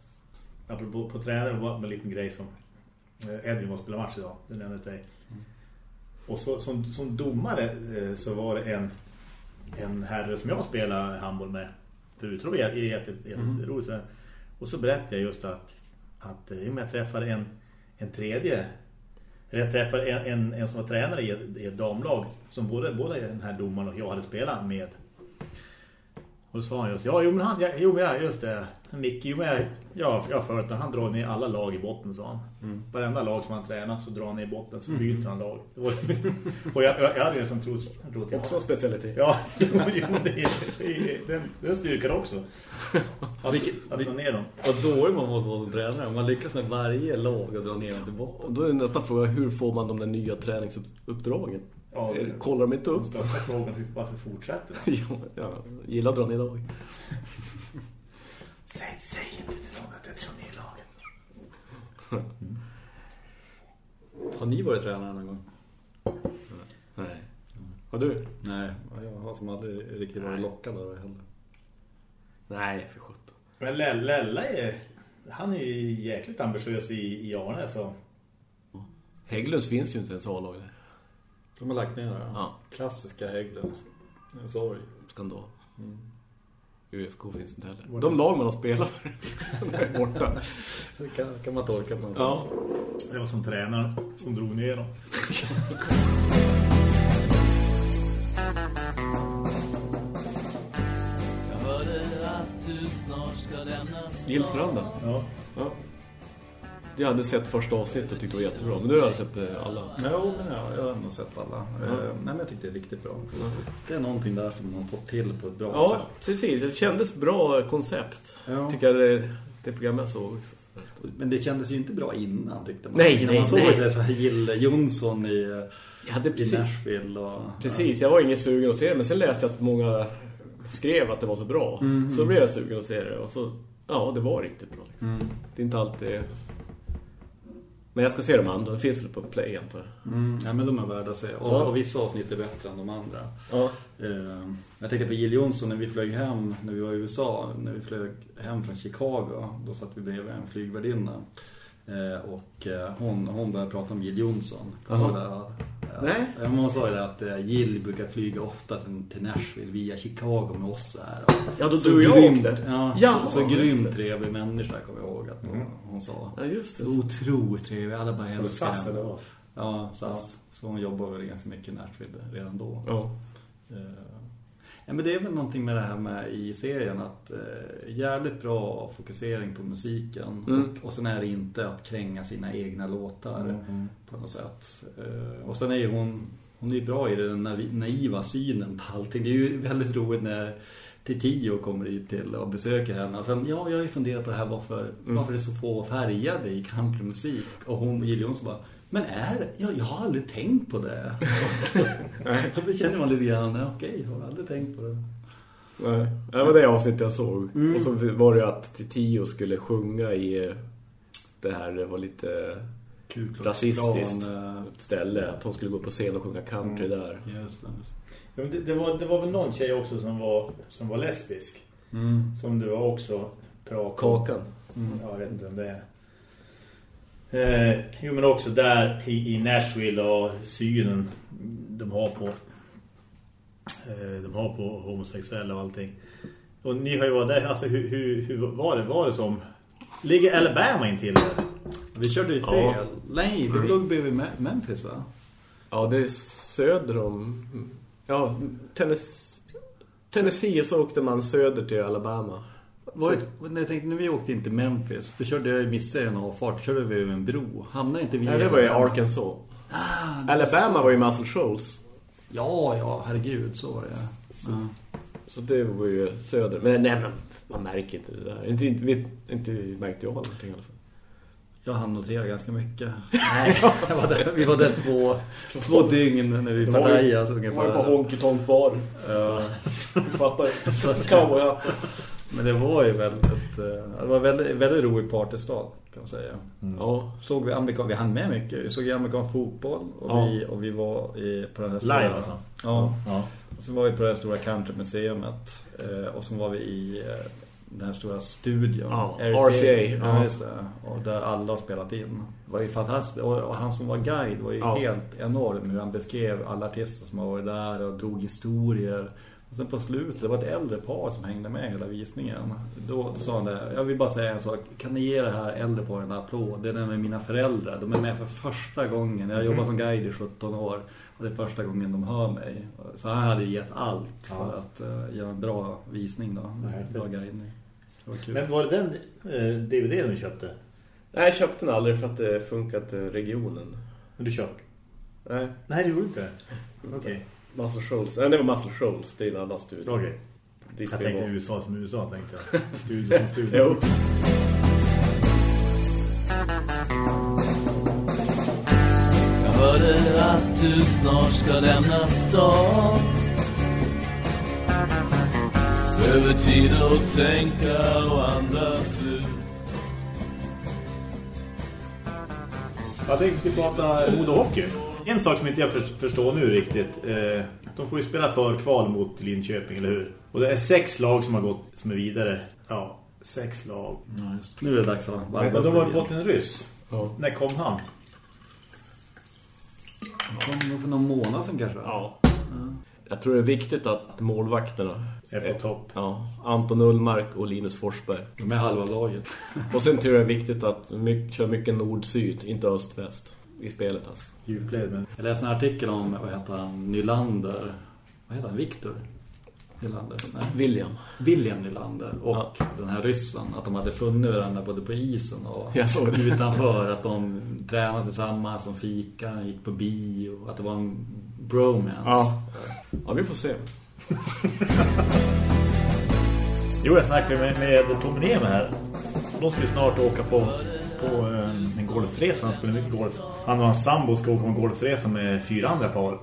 Apropå på tränare var det en liten grej som eh, Edvin måste spela match idag. Det nämnde jag dig. Och så, som, som domare eh, så var det en, en herre som jag spelade handboll med förut. Det är jätteroligt. Mm. Och så berättade jag just att, att eh, i och med att jag träffade en, en tredje eller jag träffade en, en, en som var tränare i ett, i ett damlag som både, både den här domaren och jag hade spelat med. Och då sa han just, ja, jo men han, ja, jo men ja, just det. Micke, jo men jag, ja, jag har för att han drar ner alla lag i botten, sa han. Mm. Varenda lag som han tränar så drar han ner i botten, så byter han lag. Det var, och jag, jag, jag hade ju som trott, trott Också en specialitet. Ja, jo, det är, det är, den, den styrkar också. Att, Vilket- att dra ner dem. Vad dålig man måste vara som tränare. Om man lyckas med varje lag och dra ner dem till botten. Och då är nästa fråga, hur får man de där nya träningsuppdragen? Ja, Eh, Kollar de inte Den upp? största frågan, hur- varför fortsätter de? ja, ja, gillar dra ner lag. Säg, säg inte till någon att jag drar ner laget. Har ni varit tränare någon gång? Nej. Har du? Nej, jag har som aldrig riktigt varit lockad av det heller. Nej, för sjutton. Men Lella är, han är ju jäkligt ambitiös i, i Arne så. Hägglunds finns ju inte ens A-lag. De har lagt ner det. Ja. Klassiska Hägglunds. En sorg. Skandal. USK finns inte heller. De lag man har spelat är borta. Det kan, kan man tolka på något Ja. sätt. Det var som tränaren som drog ner dem. Jag hörde att du snart ska lämna stan. Gillstranda. Ja. Ja. Jag hade sett första avsnittet och tyckte det var jättebra. Men du sett eh, alla. Jo, men ja, jag har nog sett alla. Eh, nej, men jag tyckte det är riktigt bra. Det är någonting där som man fått till på ett bra Ja, sätt. precis. Det kändes bra koncept. Ja. Tycker det, det programmet såg. också. Men det kändes ju inte bra innan tyckte man. Nej, innan nej, man såg nej. det så här Jill Jonsson i, Jag hade i precis, Nashville. Och, precis, jag var ingen sugen att se det. Men sen läste jag att många skrev att det var så bra. Så blev jag sugen att se det. Och så, ja, det var riktigt bra. Liksom. Det är inte alltid... Men jag ska se de andra. Det finns väl på Play, antar jag. Mm, ja, men de är värda att se. Och, Ja. och vissa avsnitt är bättre än de andra. Ja. Eh, jag tänker på Jill Johnson när vi flög hem, när vi var i USA, när vi flög hem från Chicago, då satt vi bredvid en flygvärdinna. Eh, och eh, hon, hon började prata om Jill Johnson. Ja. Nej. Ja, hon sa ju det att eh, Jill brukar flyga ofta till, Nashville via Chicago med oss här. Ja, då så du och jag grymt, åkte. Ja, Ja, så, så grymt trevlig människa kommer jag ihåg att hon, hon sa. Ja, just det. Så otroligt trevlig, alla bara älskar SAS henne. eller vad? Ja, SAS. Så hon jobbar väl ganska mycket i Nashville redan då. Ja. Ja, men det är väl någonting med det här med i serien att eh, jävligt bra fokusering på musiken Mm. och, och sen är det inte att kränga sina egna låtar Mm. på något sätt. Eh, och sen är ju hon hon är bra i den naiv- naiva synen på allting. Det är ju väldigt roligt när Titio kommer hit till och besöker henne. Och sen, ja, jag har ju funderat på det här varför, varför det är så få färgade i countrymusik. Och hon, Jill Johnson bara, men är det? Jag, jag har aldrig tänkt på det. och då känner man lite grann, "Ja, okej, jag har aldrig tänkt på det. Nej, det var det avsnittet jag såg. Mm. Och så var det att Tio skulle sjunga i det här, det var lite rasistiskt eh, ställe. Att hon skulle gå på scen och sjunga country där. Just det. just det, det, var, det var väl någon tjej också som var, som var lesbisk. Mm. Som du var också pratade om. Kakan. Ja, jag vet inte om det är. Eh, jo, men också där i, i Nashville och synen de har på eh, de har på homosexuella och allting. Och ni har ju varit där, alltså hur, hur, hur var det? Var det som ligger Alabama in till det? Vi körde ju fel. Ja. Nej, det låg bredvid Me- Memphis va? Ja, det är söder om... Ja, Tennessee, Tennessee så åkte man söder till Alabama. Var när jag tänkte, när vi åkte in till Memphis, då körde jag missade en avfart, körde vi över en bro. Hamnade inte vi Nej, det var i Arkansas. Ah, Alabama var ju Muscle Shoals. Ja, ja, herregud, så var det. Ja. Så det var ju söder. Men nej, men man märker inte det där. Inte, inte, inte märkte jag någonting i alla fall. Jag hann notera ganska mycket. Nej, jag var där, vi var där två, två dygn när vi Det var ju- partejade. så Det var ju på Honky Tonk Bar. Ja. Du fattar Cowboyhatten. Men det var ju väldigt, eh, det var väldigt, väldigt rolig partystad kan man säga. Ja. Såg vi amerikan, vi hann med mycket. Vi såg ju amerikansk fotboll och, Ja. vi, och vi var i, på den här Live alltså? Ja. Ja. Och så var vi på det här stora countrymuseumet eh, och så var vi i eh, den här stora studion. Ja, RCA, Ja, ja. just det. Och där alla har spelat in. Det var ju fantastiskt. Och, han som var guide var ju Ja. helt enorm hur han beskrev alla artister som har varit där och drog historier. Och sen på slutet, det var ett äldre par som hängde med hela visningen. Då, då sa han det, jag vill bara säga en sak. Kan ni ge det här äldre paret en applåd? Det är den med mina föräldrar. De är med för första gången. Jag har jobbat som guide i 17 år. Och det är första gången de hör mig. Så han hade gett allt för Ja. att uh, göra en bra visning då. Bra guidning. Kul. Men var det den eh, DVD du köpte? Nej, jag köpte den aldrig för att det funkar inte regionen. Men du köpte? Nej, Nej, det gjorde inte. Okej. Muscle Shoals. Nej, det var Muscle Shoals. Det är en annan studio. Okej. Dit Jag tänkte var. USA som USA, tänkte jag. Studio som studio. Jo. Jag hörde att du snart ska lämna stan Behöver tid att tänka och andas ut Jag tänkte vi skulle prata Modo Hockey. En sak som inte jag för, förstår nu riktigt. Eh, de får ju spela för kval mot Linköping, eller hur? Och det är sex lag som har gått som är vidare. Ja, sex lag. Ja, just. Nu är det dags att varva Men de har fått en ryss. Ja. När kom han? Kom nog för någon månad sedan kanske. ja. Jag tror det är viktigt att målvakterna Är på topp. Ja, Anton Ullmark och Linus Forsberg. De är halva laget. Och sen tror jag det är viktigt att mycket, köra mycket nord-syd, inte öst-väst i spelet alltså. Djupled, men... Jag läste en artikel om, vad heter han, Nylander. Vad heter han? Viktor? Nylander? Nej. William. William Nylander och den här ryssen. Att de hade funnit varandra både på isen och utanför. Att de tränade tillsammans, som fika, gick på bio. Att det var en bromance. Ja. Ja, vi får se. Jo, jag snackade med, med Tom Neme här. De skulle snart åka på, på eh, en golfresa. Han spelar mycket golf. Han och hans sambo ska åka på en golfresa med fyra andra par.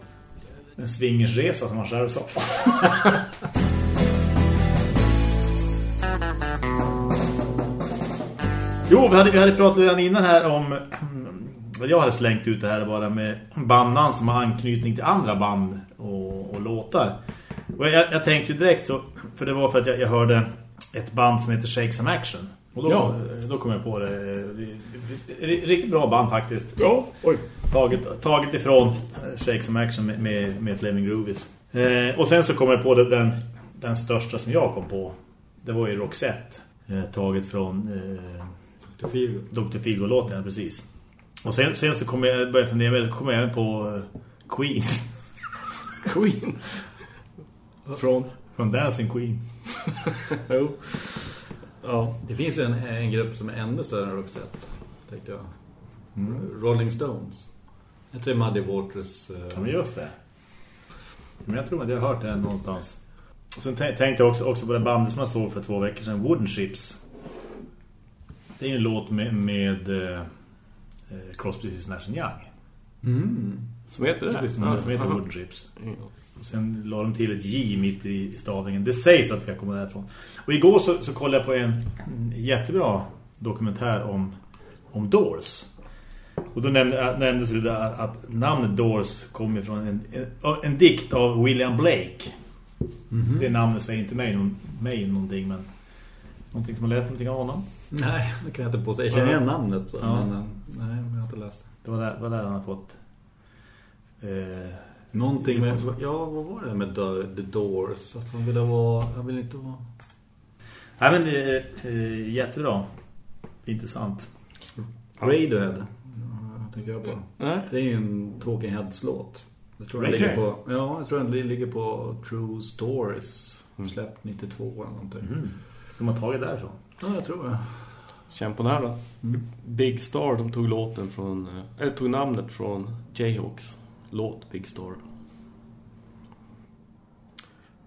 En swingersresa som han själv sa. Jo, vi hade, vi hade pratat redan innan här om jag hade slängt ut det här bara med bandnamn som har anknytning till andra band och, och låtar. Och jag, jag tänkte direkt så, för det var för att jag, jag hörde ett band som heter Shake Some Action. Och då, Ja. då kom jag på det. Riktigt bra band faktiskt. Ja, oj. Taget, taget ifrån eh, Shake Some Action med, med, med Flaming Groovies. Eh, och sen så kom jag på det, den, den största som jag kom på. Det var ju Roxette. Eh, taget från eh, Dr. Figo. Dr. Figo-låten, precis. Och sen, sen så kommer jag börja fundera med, kommer jag även på eh, Queen. Queen. Från? Från Dancing Queen. Jo. Ja. Det finns en, en grupp som är ännu större än Roxette, tänkte jag. Rolling Stones. Jag tror det är Muddy Waters. eh, Ja, men just det. Men jag tror att jag har hört det någonstans. Och sen tän- tänkte jag också, också på det bandet som jag såg för två veckor sedan, Wooden Ships. Det är en låt med, med eh, eh, Crosby, Nash Young. Mm. Som heter det? Som, som heter Aha. Wooden Ships. Ja. Sen la de till ett J mitt i, stavningen. Det sägs att det ska komma därifrån. Och igår så, så kollade jag på en mm, jättebra dokumentär om, om Doors. Och då nämnde, äh, nämndes det där att namnet Doors kommer från en, en, en dikt av William Blake. Det namnet säger inte mig, någon, mig någonting, men någonting som har läst någonting av honom. Nej, det kan jag inte påstå. Jag känner igen namnet. Ja. men, eh, nej, men jag har inte läst det. Det var där, det var där han har fått... Eh, Någonting med, ja vad var det med The, Doors? Att han ville vara, han ville inte vara... nej men eh, eh, jättebra. Intressant. Radiohead. Ja, tänker jag på. Nej. Det är ju en Talking Heads-låt. Jag tror den ligger på, ja, jag tror den ligger på True Stories. Släppt 92 eller någonting. Mm. Som har tagit därifrån. Ja, jag tror det. Känn på den här då. Big Star, de tog låten från... eh, Eller tog namnet från Jayhawks låt Big Star.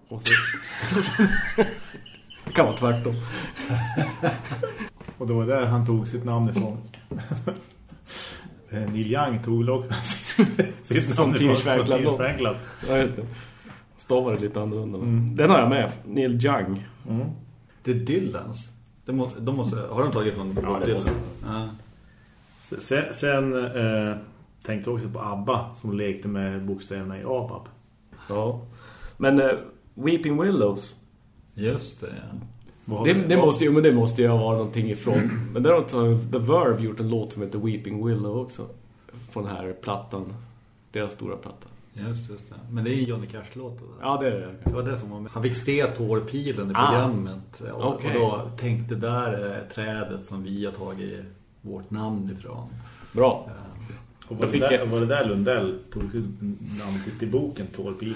Och så... det kan vara tvärtom. Och det var där han tog sitt namn ifrån. Eh, Neil Young tog också sitt Från namn ifrån Club. Teenage. Ja, just det. Stavar det lite annorlunda. Mm. Den har jag med. Neil Young. Mm. Det är Dylans. De måste, de måste, har de tagit från Ja, Dylan? Ja. Sen, sen eh, tänkte också på ABBA som lekte med bokstäverna i ABAB. Ja. Men eh, Weeping Willows. Just det, ja. Det, det, måste ju, men det måste ju vara någonting ifrån. Men där har The Verve gjort en låt som heter Weeping Willow också. Från den här plattan. Deras stora platta. Just, just det. Men det är ju Johnny Cash-låt. då. Ja, det är det. Det var det som var Han fick se tårpilen i Ah. programmet. Och, Okej. och då tänkte där är trädet som vi har tagit vårt namn ifrån. Bra. Och var, det där, jag- var det där Lundell tog sitt namn till boken Tårpilen?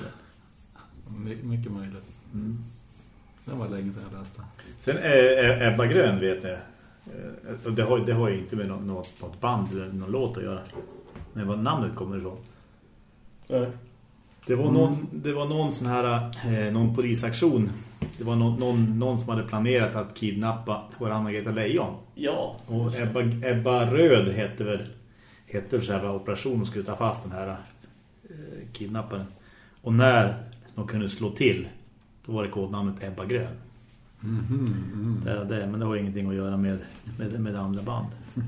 My, mycket möjligt. Mm. Det var länge sedan jag läste. Sen är Ebba Grön vet jag. Eh, Och det har, det har ju inte med något, något, något band eller någon låt att göra. Men vad namnet kommer ifrån. Det var någon, det var någon sån här eh, någon polisaktion. Det var någon, någon, någon som hade planerat att kidnappa vår Anna-Greta Lejon. Ja. Och Ebba, Ebba Röd hette väl hette själva operationen och skulle ta fast den här eh, kidnapparen. Och när de kunde slå till då var det kodnamnet Ebba Grön. Det är det, men det har ingenting att göra med, med, med andra band.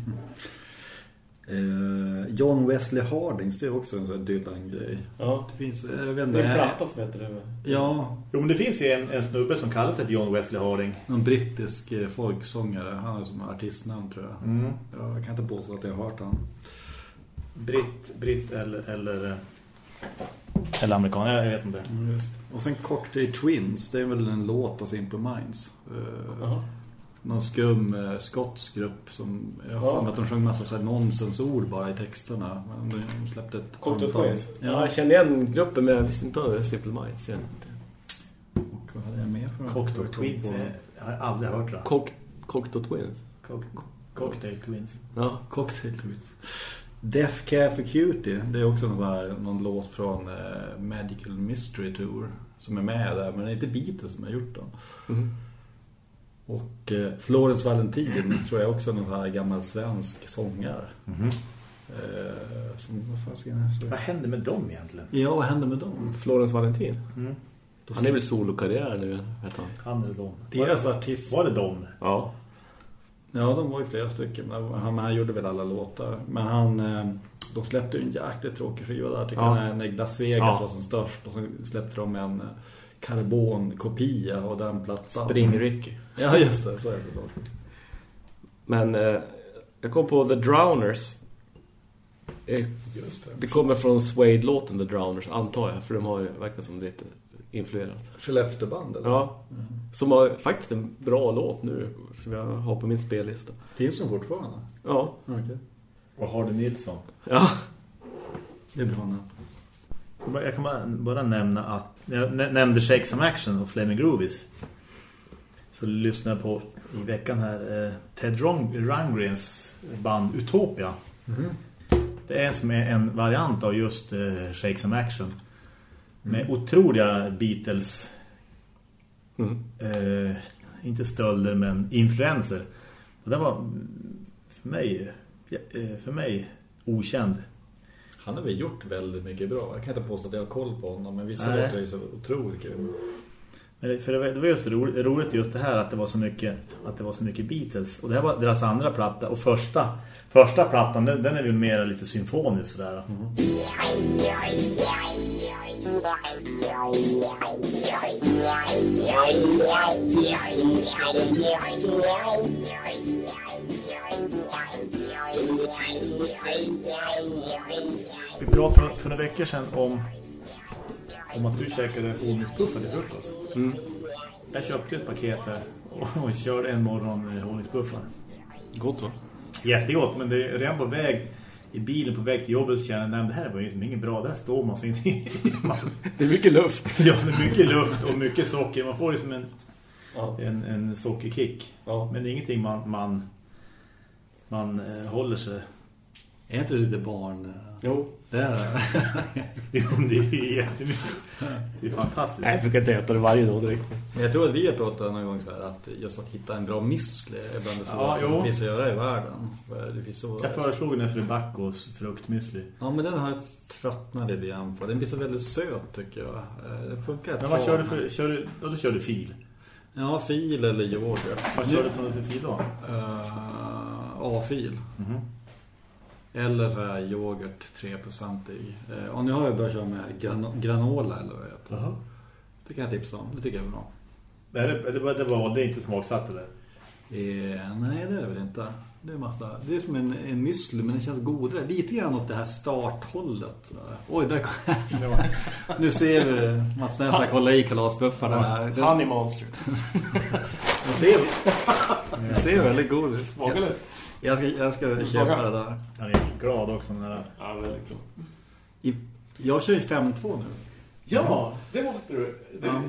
Eh, John Wesley Hardings, det är också en sån här Dylan-grej. Ja. Det finns, jag vet Det inte. är en platta som heter det. Ja, Jo, men det finns ju en, en snubbe som kallar sig för John Wesley Harding. någon brittisk eh, folksångare. Han är som artistnamn tror jag. Mm. Ja, jag kan inte påstå att jag har hört han. Britt, Britt eller, eller, eh, eller amerikan, jag vet inte. Och sen Cocktail Twins, det är väl en låt av Simple Minds. Eh, Jaha. någon skum eh, skotsk grupp som jag har Ja. att de sjöng massa så här nonsensord bara i texterna. Men de släppte ett Cocktail Twins. Ja. Ja, jag kände igen gruppen men jag visste inte det. Simple Minds. igen. och vad hade jag med för något? Cocktail Twins, eh, jag har aldrig hört det. Cock Cocktail Twins. Cock- Cocktail Twins. Ja. Cocktail Twins. Death Care for Cutie, det är också en sån här, någon låt från eh, Magical Mystery Tour som är med där, men det är inte Beatles som har gjort den. Mhm. Och eh, Florence Valentin tror jag också är någon här gammal svensk sångare. Mhm. Eh, som, vad fan ska? Vad händer med dem egentligen? Ja, vad hände med dem? Florence Valentin. Mm. Han är väl solokarriär nu, vet han. Han eller dem? Deras artist. var det dem? Ja. Ja, de var ju flera stycken. Han, han gjorde väl alla låtar. Men han, eh, de släppte ju en jäkligt tråkig skiva där. Tycker Ja. jag, när Las Vegas Ja. var som störst. Och så släppte de en eh, karbonkopia av den plattan. Spring-Ricky. Ja, just det. Så heter det. Men eh, jag kom på The Drowners. Eh, Just det. det kommer från Suede-låten The Drowners, antar jag. För de har ju verkar som lite influerat. Skellefteåband eller? Ja. Som har faktiskt en bra låt nu. Som jag har på min spellista. Finns de fortfarande? Ja. Okej. Och Hardy Nilsson. Ja. Det blir han. Jag kan bara, bara nämna att jag nä- nämnde Shake Some Action och Flaming Groovies. Så lyssnade jag på i veckan här eh, Ted Rundgrens band Utopia. Det är som är en variant av just eh, Shake Some Action. Med otroliga Beatles Mm. eh, inte stölder men influenser. Och det var mm, för mig eh, för mig okänd. Han har väl gjort väldigt mycket bra. Jag kan inte påstå att jag har koll på honom. Men vissa låtar är så otroligt kul. Men för det var, det var just roligt, roligt just det här att det var så mycket att det var så mycket Beatles och det här var deras andra platta och första första plattan den, den är ju mer lite symfonisk sådär. Vi pratade för några veckor sedan om om att du käkade honungspuffar till frukost. Mm. Jag köpte ett paket här och, körde en morgon honungspuffar. Gott va? Jättegott, men det är redan på väg i bilen på väg till jobbet så känner jag att det här var ju liksom inget bra. Där står man så inte i. Det är mycket luft. Ja, det är mycket luft och mycket socker. Man får liksom en, Ja. en, en sockerkick. Ja. Men det är ingenting man, man, man eh, håller sig. Är inte det lite barn? Jo. Det är Jo, det är ju jättemycket. Det är fantastiskt. Nej, jag fick inte äta det varje dag direkt. Men jag tror att vi har pratat någon gång så här att just att hitta en bra müsli är bland det svåraste jo. det finns att göra i världen. Det finns så... Jag föreslog den här Fribacos fruktmüsli. Ja, men den har jag tröttnat lite grann på. Den blir så väldigt söt tycker jag. Eh, Den funkar ett Men vad kör du för... Kör du, då, kör du fil. Ja, fil eller yoghurt. Vad kör du för, för fil då? Uh, A-fil. Mhm. Eller så här yoghurt 3% i. Uh, och nu har jag börjat köra med gran granola eller vad det heter. Det kan jag tipsa om. Det tycker jag är bra. Är det, är det, det, var, det är inte smaksatt eller? Eh, nej, det är det väl inte. Det är, massa, det är som en, en müsli men det känns godare. Lite grann åt det här starthållet. Oj, där kom... Nu ser vi Mats Näsa kolla i kalaspuffarna här. Honey Monster. den, ser, den ser väldigt god ut. Smakar det? Jag ska, jag ska köpa det där. Han är glad också. Den där. Ja, väldigt klart. I- Jag kör ju 5-2 nu. Ja, det måste du. Det, Ja.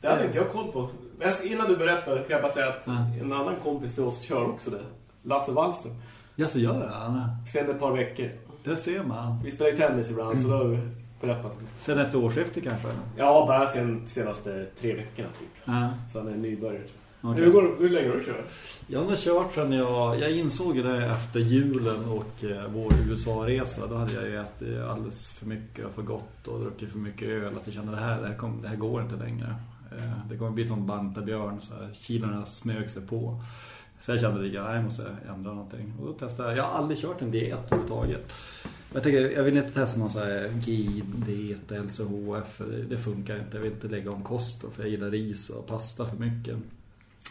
det hade inte jag koll på. Men innan du berättar kan jag bara säga att Ja. en annan kompis till oss kör också det. Lasse Wallström. Ja, så gör jag. Sen ett par veckor. Det ser man. Vi spelar ju tennis ibland så då har vi berättat. Sen efter årsskiftet kanske. Ja, bara sen senaste tre veckorna typ. Ja. Så han är nybörjare. Okej. Hur, går, hur länge har du kört? Jag har kört sen jag, jag insåg det efter julen och eh, vår USA-resa. Då hade jag ju ätit alldeles för mycket och för gott och druckit för mycket öl. Att jag kände det här, det här, kom, det här går inte längre. Eh, det kommer bli som bantabjörn, så här, kilorna smög sig på. Så jag kände att jag måste ändra någonting. Och då testade jag. Jag har aldrig kört en diet överhuvudtaget. Jag tänker, jag vill inte testa någon så här GID-diet, LCHF. för Det, funkar inte. Jag vill inte lägga om kost. För jag gillar ris och pasta för mycket.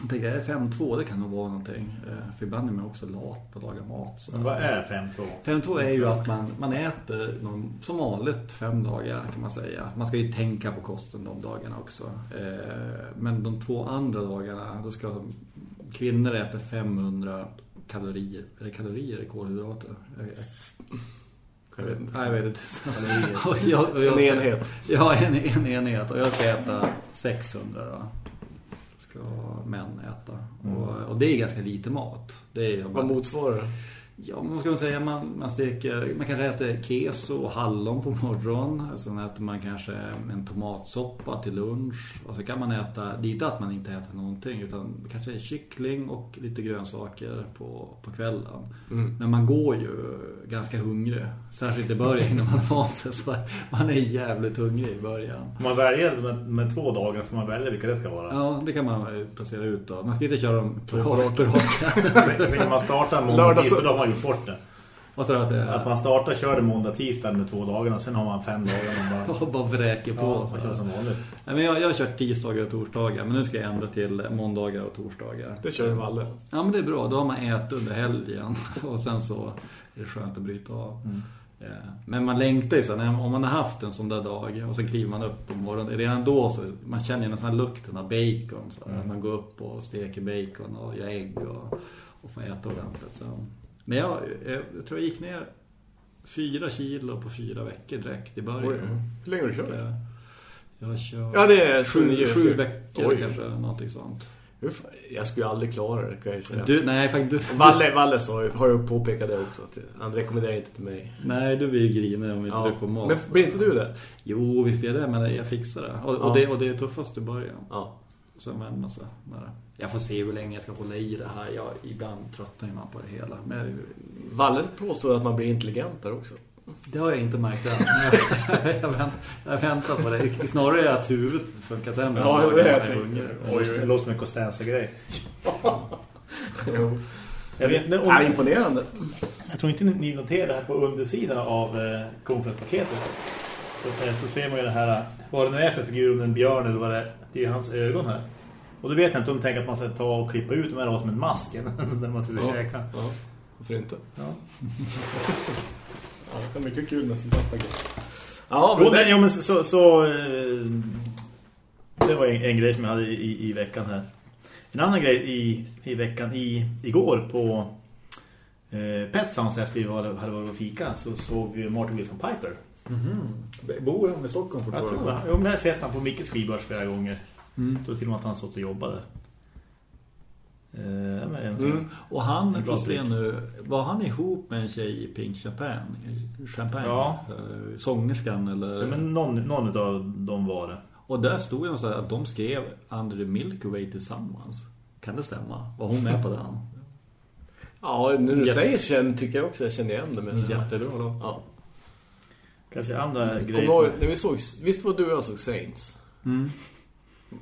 Jag tänker, är 5-2 det kan nog vara någonting. Eh, För ibland är man också lat på att laga mat. Så. Men vad är 5-2? 5-2 är ju att man, man äter någon, som vanligt fem dagar kan man säga. Man ska ju tänka på kosten de dagarna också. Eh, Men de två andra dagarna, då ska kvinnor äta 500 kalorier. Är det kalorier eller kolhydrater? Jag, vet inte. Nej, jag vet inte. En enhet. Ja, en, en enhet. Och jag ska äta 600 då. Ska män äta. Och, och det är ganska lite mat. Det är Vad motsvarar det? Ja, men vad ska man säga? Man, man steker, man kanske äter keso och hallon på morgonen. Sen äter man kanske en tomatsoppa till lunch. Och så kan man äta, det är inte att man inte äter någonting utan kanske kyckling och lite grönsaker på, på kvällen. Mm. Men man går ju ganska hungrig. Särskilt i början innan man har sig. Så man är jävligt hungrig i början. Man väljer med, med två dagar får man välja vilka det ska vara. Ja, det kan man placera ut då. Man ska inte köra dem på raka. Vill man starta måndag Har man gjort bort det. Vad sa du att det Att man startar körde måndag tisdag med två dagar och sen har man fem dagar man bara, Och bara vräker på. ja, man kör som vanligt. Nej, men jag, jag har kört tisdagar och torsdagar, men nu ska jag ändra till måndagar och torsdagar. Det kör ju Valle. Ja, men det är bra. Då har man ätit under helgen och sen så är det skönt att bryta av. Eh, Men man längtar ju så när- om man har haft en sån där dag och sen kliver man upp på morgonen. Redan då så man känner ju nästan lukten av bacon. Så att man går upp och steker bacon och gör ägg och, och får äta ordentligt. Så. Men jag, jag, jag tror jag gick ner fyra kilo på fyra veckor direkt i början. Oj, hur länge har du kört? Eh, Jag kör Ja, det är sju, sju- veckor Oj. kanske, någonting sånt. Jag skulle ju aldrig klara det kan jag säga. Du, nej, faktiskt. Du, Valle, Valle så har ju påpekat det också. Att han rekommenderar inte till mig. Nej, du blir ju grinig om inte Ja. du får mat. Men blir inte du det? Jo, visst blir det, men jag fixar det. Och, Ja. och, det, och det är tuffast i början. Ja. Så men massa med det. Jag får se hur länge jag ska hålla i det här. Jag, ibland tröttnar man på det hela. Men Valle påstår att man blir intelligentare också. det har jag inte märkt än. jag, jag, väntar, jag väntar på det. Snarare att huvudet funkar sämre. Ja, är jag är hungrig. Oj, det låter som en Costanza-grej. Jag vet inte om... Ja, imponerande. Jag tror inte ni noterar det här på undersidan av eh, konfliktpaketet. Så, eh, så ser man ju det här, vad det nu är för figur, om det är en björn eller vad det är. Det är ju hans ögon här. Och då vet jag inte om de tänker att man ska ta och klippa ut de här som en mask när man skulle Ja. käka. Ja, varför inte? Ja. Ja, det är mycket kul med sånt här. Ja, Jo, men jo, men så, så, så eh, det var en, en grej som jag hade i, i veckan här. En annan grej i, i veckan i, igår på eh, Pet Sounds efter vi var- hade varit och fika så såg vi Martin Wilson Piper. Bor han i Stockholm Jag tror det. Jo, men jag har sett honom på Mickes skivbörs flera gånger. Mm. Jag tror till och med att han satt och jobbade. Eh, Mm. Och han, får se nu, var han ihop med en tjej i Pink Champagne? Champagne? Ja. Eh, Sångerskan eller... Ja, men någon, någon av dem var det. Och där stod ju så här att de skrev Under the Milky Way tillsammans. Kan det stämma? Var hon med på den? Ja, när du Jätte- säger känn tycker jag också jag känner igen det. Men... Jättebra då. Ja. Kan jag säga andra grejer? som- när vi såg, visst var du och jag såg Saints? Mm.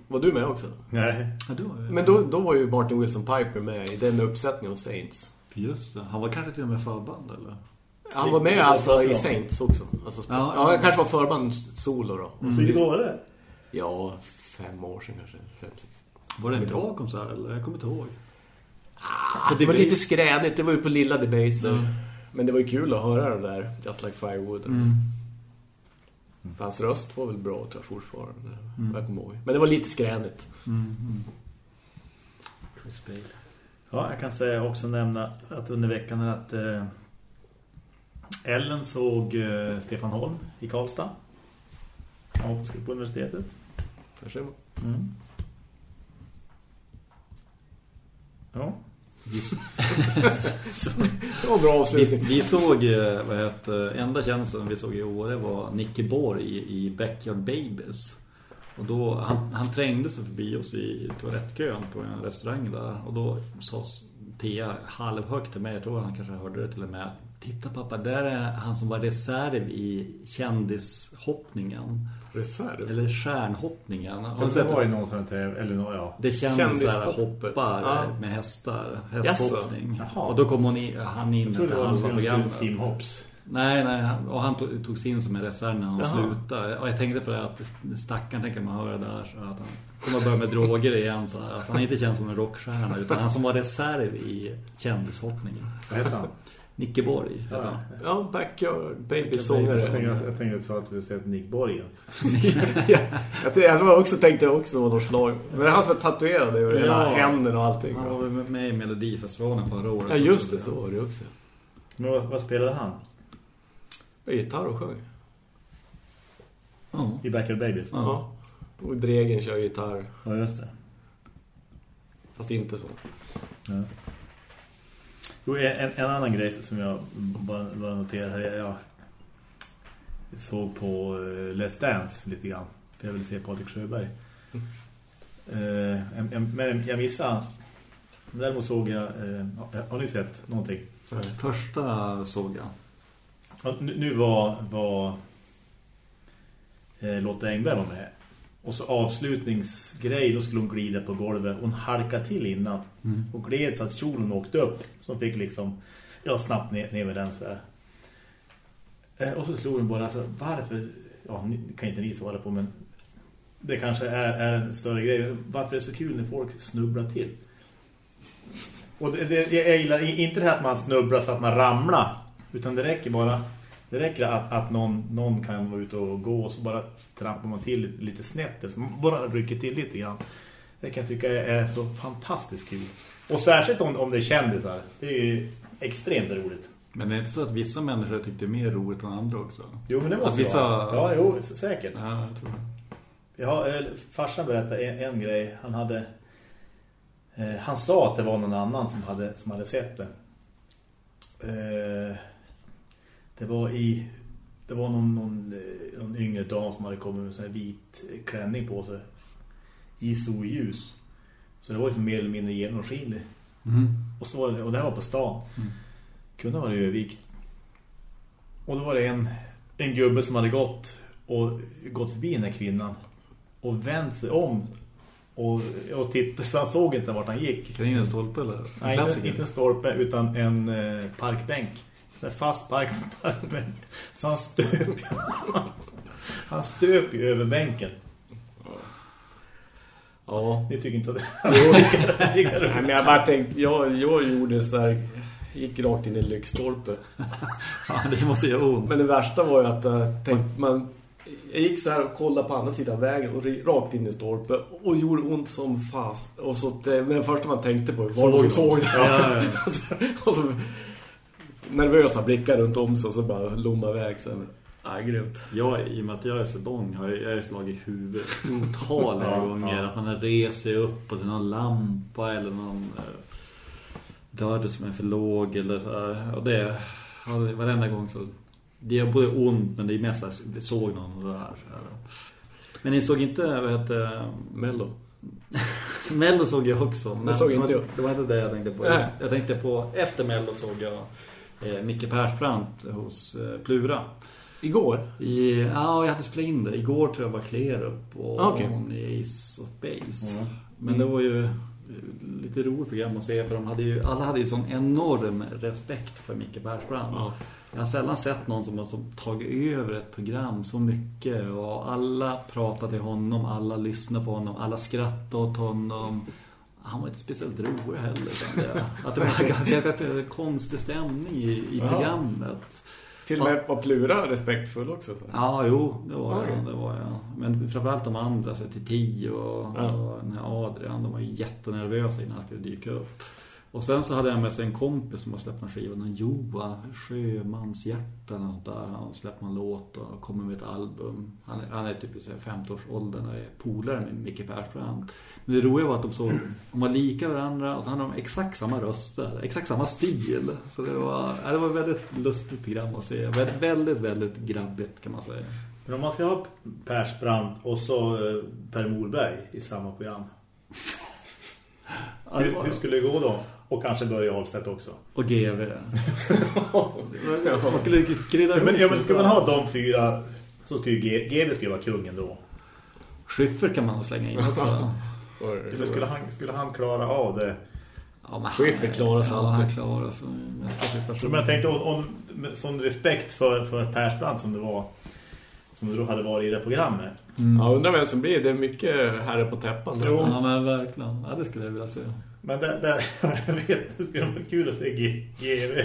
Var du med också? Nej. Ja, då, Men då, då var ju Martin Wilson Piper med i den uppsättningen av Saints. Just det. Han var kanske till och med förband eller? Han var med alltså i? Saints också. Alltså, Ja, ja, ja. kanske var förband solo då. Så vilket år var det? Ja, fem år sedan kanske. Fem, sex. Var det en bra konsert eller? Jag kommer inte ihåg. Ah, det var lite skränigt, det var ju på lilla Debaser. Men det var ju kul att höra det där, Just Like Firewood. Mm. Hans röst var väl bra, tror jag fortfarande. Jag kommer ihåg. Men det var lite skränigt. Chris Bale. Ja, jag kan säga också nämna att under veckan att eh, Ellen såg eh, Stefan Holm i Karlstad. Han var på universitetet. Där ser man. Ja. Vi, Det var bra vi, avslutning. vi såg, eh, vad heter, enda känslan vi såg i Åre var Nicky Borg i, i Backyard Babies. Och då, han, han trängde sig förbi oss i toalettkön på en restaurang där. Och då sa Thea halvhögt till mig, jag tror han kanske hörde det till och med. Titta pappa, där är han som var reserv i kändishoppningen. Reserv. Eller stjärnhoppningen. Har Det var ju någon som inte, eller nå, ja. Det Kändishoppet. hoppar Ja. med hästar, hästhoppning. Jaha. Och då kom hon in, han in Jag efter halva någon programmet. simhopps. Nej, nej, han- och han tog, tog sig in som en reserv när han Jaha. slutade. Och jag tänkte på det att stackaren tänker man höra där så att han kommer att börja med droger igen så här, att han inte känns som en rockstjärna utan han som var reserv i kändishoppningen. Vad heter han? Nicke Borg heter Ja. Ja, Backyard Baby Jag tänkte, jag tänkte så att du säger Nick Borg. ja, jag, jag var också tänkte jag också något slag. Men det är han som är tatuerad över hela Ja. händerna och allting. Han var väl med i Melodifestivalen förra året. Ja, just det, så var det också. Men vad, vad spelade han? Gitarr och sjöng. Ja. I Backyard Babies? Ja. Och Dregen kör gitarr. Ja, just det. Fast inte så. Ja. Jo, en, en annan grej som jag bara, bara noterar här är jag såg på uh, Let's Dance lite grann. För jag vill se Patrik Sjöberg. Eh, en- en- men jag missade. Däremot såg jag... eh, har ni sett någonting? Första såg jag. Ja, Nu, nu var, var eh, Lotta Engberg var med. Och så avslutningsgrej, då skulle hon glida på golvet. Hon halkade till innan. Och gled så att kjolen åkte upp. Så hon fick liksom, ja snabbt ner, ner med den så här. Eh, och så slog hon bara, alltså, varför, ja ni, kan inte ni svara på men det kanske är, är en större grej. Varför är det så kul när folk snubblar till? Och det, det, jag gillar inte det här att man snubblar så att man ramlar. Utan det räcker bara det räcker att, att någon, någon kan vara ute och gå och så bara trampar man till lite snett. Så man bara rycker till lite grann. Det kan jag tycka är, så fantastiskt kul. Och särskilt om, om det är kändisar. Det är ju extremt roligt. Men det är inte så att vissa människor tyckte mer roligt än andra också? Jo, men det måste Att vissa... vara. Ja, jo, säkert. Ja, jag tror det. Har, eh, farsan berättade en, en grej. Han hade... Eh, han sa att det var någon annan som hade, som hade sett det. Eh, det var i... Det var någon, någon, eh, någon yngre dam som hade kommit med en vit klänning på sig. I solljus. Så det var liksom mer eller mindre genomskinlig. Mhm. Och, så det, och det här var på stan. Kunde vara i Övik. Och då var det en, en gubbe som hade gått och gått förbi den här kvinnan och vänt sig om och, och tittade så han såg inte vart han gick. Kan in en stolpe eller? En Nej, inte en stolpe utan en eh, parkbänk. Här fast parkbänk. Så han stöp Han stöp ju över bänken. Ja. Ni tycker inte att det är lika Nej, men jag bara tänkte, jag, jag gjorde så här, gick rakt in i lyktstolpe. Ja, det måste göra ont. Men det värsta var ju att jag tänkte, man, jag gick så här och kollade på andra sidan vägen och rakt in i stolpe och gjorde ont som fast. Och så det- men det första man tänkte på var Såg såg det. Ja, ja, och så nervösa blickar runt om sig så bara lomma iväg sen. Nej, grymt. Jag, i och med att jag är så dång har jag, jag slagit huvudet otaliga Ja, gånger. ja. Att man reser upp och det är någon lampa eller någon eh, dörr som är för låg eller så här. Och det, ja, varenda gång så det är både ont men det är mest här, vi såg någon och det här. så här. Men ni såg inte, vad heter Mello. Mello såg jag också. Men såg det inte var, jag. Det var inte det jag tänkte på. Nej. Jag tänkte på, efter Mello såg jag eh, Micke Persbrandt hos eh, Plura. Igår? I, ja, jag hade spelat in det. Igår tror jag var Klerup och Ah, okej. hon i Ace of Base. Mm. Men det var ju lite roligt program att se för de hade ju, alla hade ju sån enorm respekt för Micke Persbrandt. Ja. Jag har sällan sett någon som har tagit över ett program så mycket och alla pratar till honom, alla lyssnar på honom, alla skrattar åt honom. Han var inte speciellt rolig heller kände jag. Att det var ganska, konstig stämning i, i programmet. Till och med var Plura respektfull också. Så. Ja, jo, det var Okej. jag. Det var jag. Men framförallt de andra, så till Tio och, Ja. och den här Adrian, de var ju jättenervösa innan han skulle dyka upp. Och sen så hade jag med sig en kompis som har släppt en skiva, en Joa Sjömans hjärta eller något där. Han har släppt en låt och kommer med ett album. Han är, han är typ i så här 50-årsåldern och är polare med Micke Persbrandt. Men det roliga var att de såg, de var lika varandra och så hade de exakt samma röster, exakt samma stil. Så det var, det var väldigt lustigt program att se. Väldigt, väldigt, väldigt grabbigt kan man säga. Men om man ska ha Persbrandt och så eh, Per Morberg i samma program. Hur, hur skulle det gå då? Och kanske Börje Ahlstedt också. Och GV. man skulle krydda Ja, men, ja, men ska man ha de fyra så ska ju GV skulle vara kungen då. Schyffert kan man slänga in också. Men skulle han, skulle han klara av det? Ja, men Schyffert klarar sig ja, alltid. han klarar sig situation. men jag tänkte om, om sån respekt för, för Persbrandt som det var som det då hade varit i det programmet. Ja, undrar vem som blir. Det är mycket herre på täppan. Jo. Ja, men verkligen. Ja, det skulle jag vilja se. Men det, det, jag vet, det skulle vara kul att se G, GV.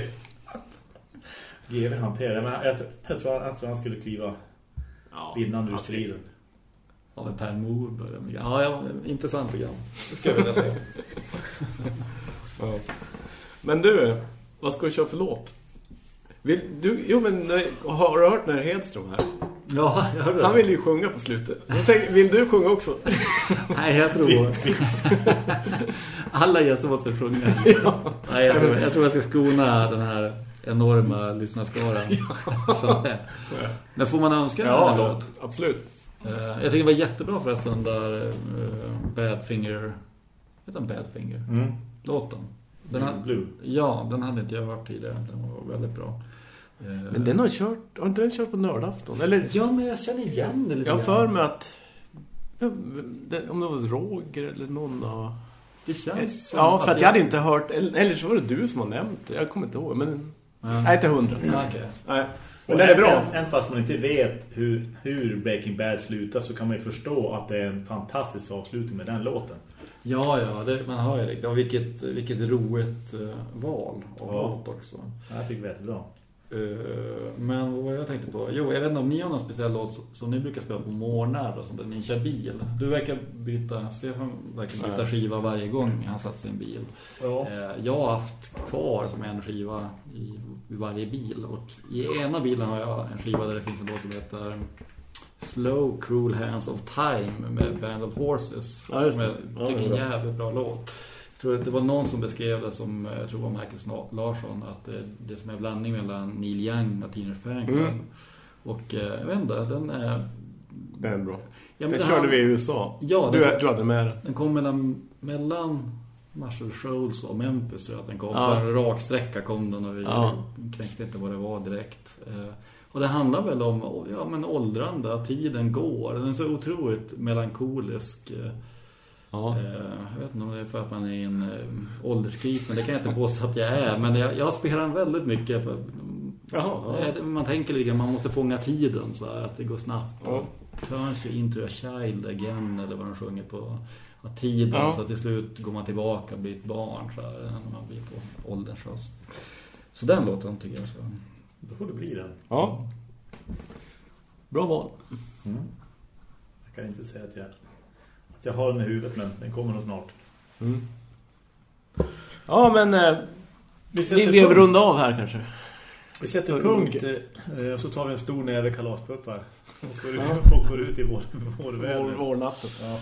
GV hanterar. Men jag, jag, tror, jag tror han skulle kliva Ja, vinnande ur striden. Ja, men Per Morberg. Ja, ja, intressant program. Det skulle jag vilja se. Ja. Men du, vad ska du köra för låt? Vill, du, jo men har du hört när Hedström här? Ja, jag hörde Han det. vill ju sjunga på slutet. Jag tänkte, vill du sjunga också? Nej, jag tror... Alla gäster måste sjunga. Nej, jag tror, jag tror jag ska skona den här enorma lyssnarskaran. Det- Men får man önska en låt? absolut. Eh, Jag tycker det var jättebra förresten där uh, Badfinger heter den Badfinger Mm. låten. Den har, Blue. ja, den hade inte jag hört tidigare. Den var väldigt bra. Eh, Men den har kört, har inte den kört på nördafton? Eller, Ja, men jag känner igen det lite jag har för mig att det- om det var Roger eller någon av... Det känns som Ja, för att jag hade inte hört, eller, så var det du som har nämnt det. Jag kommer inte ihåg, men... Ja. Nej, inte hundra. Nej. Och Men den är bra. Än, än fast man inte vet hur, hur Breaking Bad slutar så kan man ju förstå att det är en fantastisk avslutning med den låten. Ja, ja, det, man hör ju det. Och vilket, vilket roligt uh, val av Ja. låt också. Jag tycker det är jättebra. Eh, men vad var jag tänkte på? Jo, jag vet inte om ni har någon speciell låt som- ni brukar spela på morgnar och sånt där ni kör bil. Du verkar byta, Stefan verkar byta skiva varje gång han satt sin bil. Ja. Eh, Jag har haft kvar som en skiva i, i varje bil. Och i ena bilen har jag en skiva där det finns en låt som heter Slow Cruel Hands of Time med Band of Horses. Ja, som jag Ja, tycker är en jävligt bra låt. Jag tror att det var någon som beskrev det som, eh, jag tror det var Sna- Larsson, att det, det som är en blandning mellan Neil Young och Tina Franklin. Mm. Och eh, jag vet inte, den är... Den är bra. Ja, den det körde här- vi i USA. Ja, du, den- du hade med den. Den kom mellan, mellan Marshall Shoals och Memphis tror jag att den kom. Ja. På en rak sträcka kom den och vi Ja. knäckte inte vad det var direkt. Eh, Och det handlar väl om ja, men åldrande, att tiden går. Den är så otroligt melankolisk. Ja. Eh, Jag vet inte om det är för att man är i en eh, ålderskris, men det kan jag inte påstå att jag är. Men jag, jag spelar väldigt mycket. För, Jaha, ja. Eh, Man tänker lite, man måste fånga tiden så här, att det går snabbt. Ja. Turns you into a child again, eller vad de sjunger på. Att tiden, Ja. så att till slut går man tillbaka och blir ett barn så här, när man blir på ålderns höst. Så den låten tycker jag så. Då får det bli den. ja. Bra val. Jag kan inte säga att jag, jag har den i huvudet, men den kommer nog snart. Mm. Ja, men eh, Vi vi, vi punkt. runda av här kanske. Vi sätter Ja, punkt eh, och så tar vi en stor näve kalaspuffar. Och går, ut, Ja. och går ut i vår, vår Vår, vårnatten. Ja.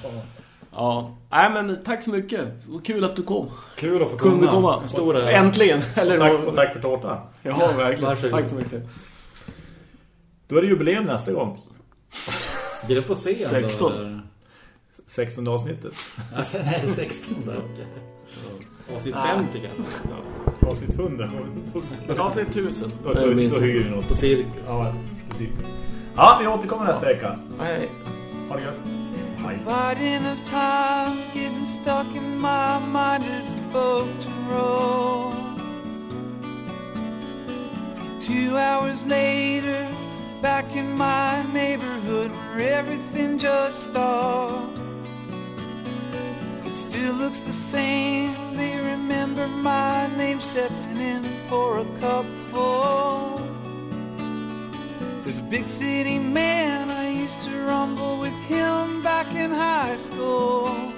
Ja. Nej, men tack så mycket. Kul att du kom. Kul att få Kunde komma. En stor. Äntligen. Eller Och, tack, och tack för tårtan. Ja, verkligen. Varsågod. Tack så mycket. Då är det jubileum nästa gång. Blir det på scen 16. då? eller? 16 avsnittet. Alltså, nej, 16 där. okej. Avsnitt 50 kanske. Avsnitt 100. Men avsnitt tusen. Då, då, då hyr vi något. På cirkus. Ja, precis. Ja, vi återkommer nästa vecka. Nej. Ha det gött. Hej. Parting of time, getting stuck in my mind as a boat to roll. Two hours later, back in my neighborhood where everything just stopped. Same. They remember my name stepping in for a cup full. There's a big city man, I used to rumble with him back in high school.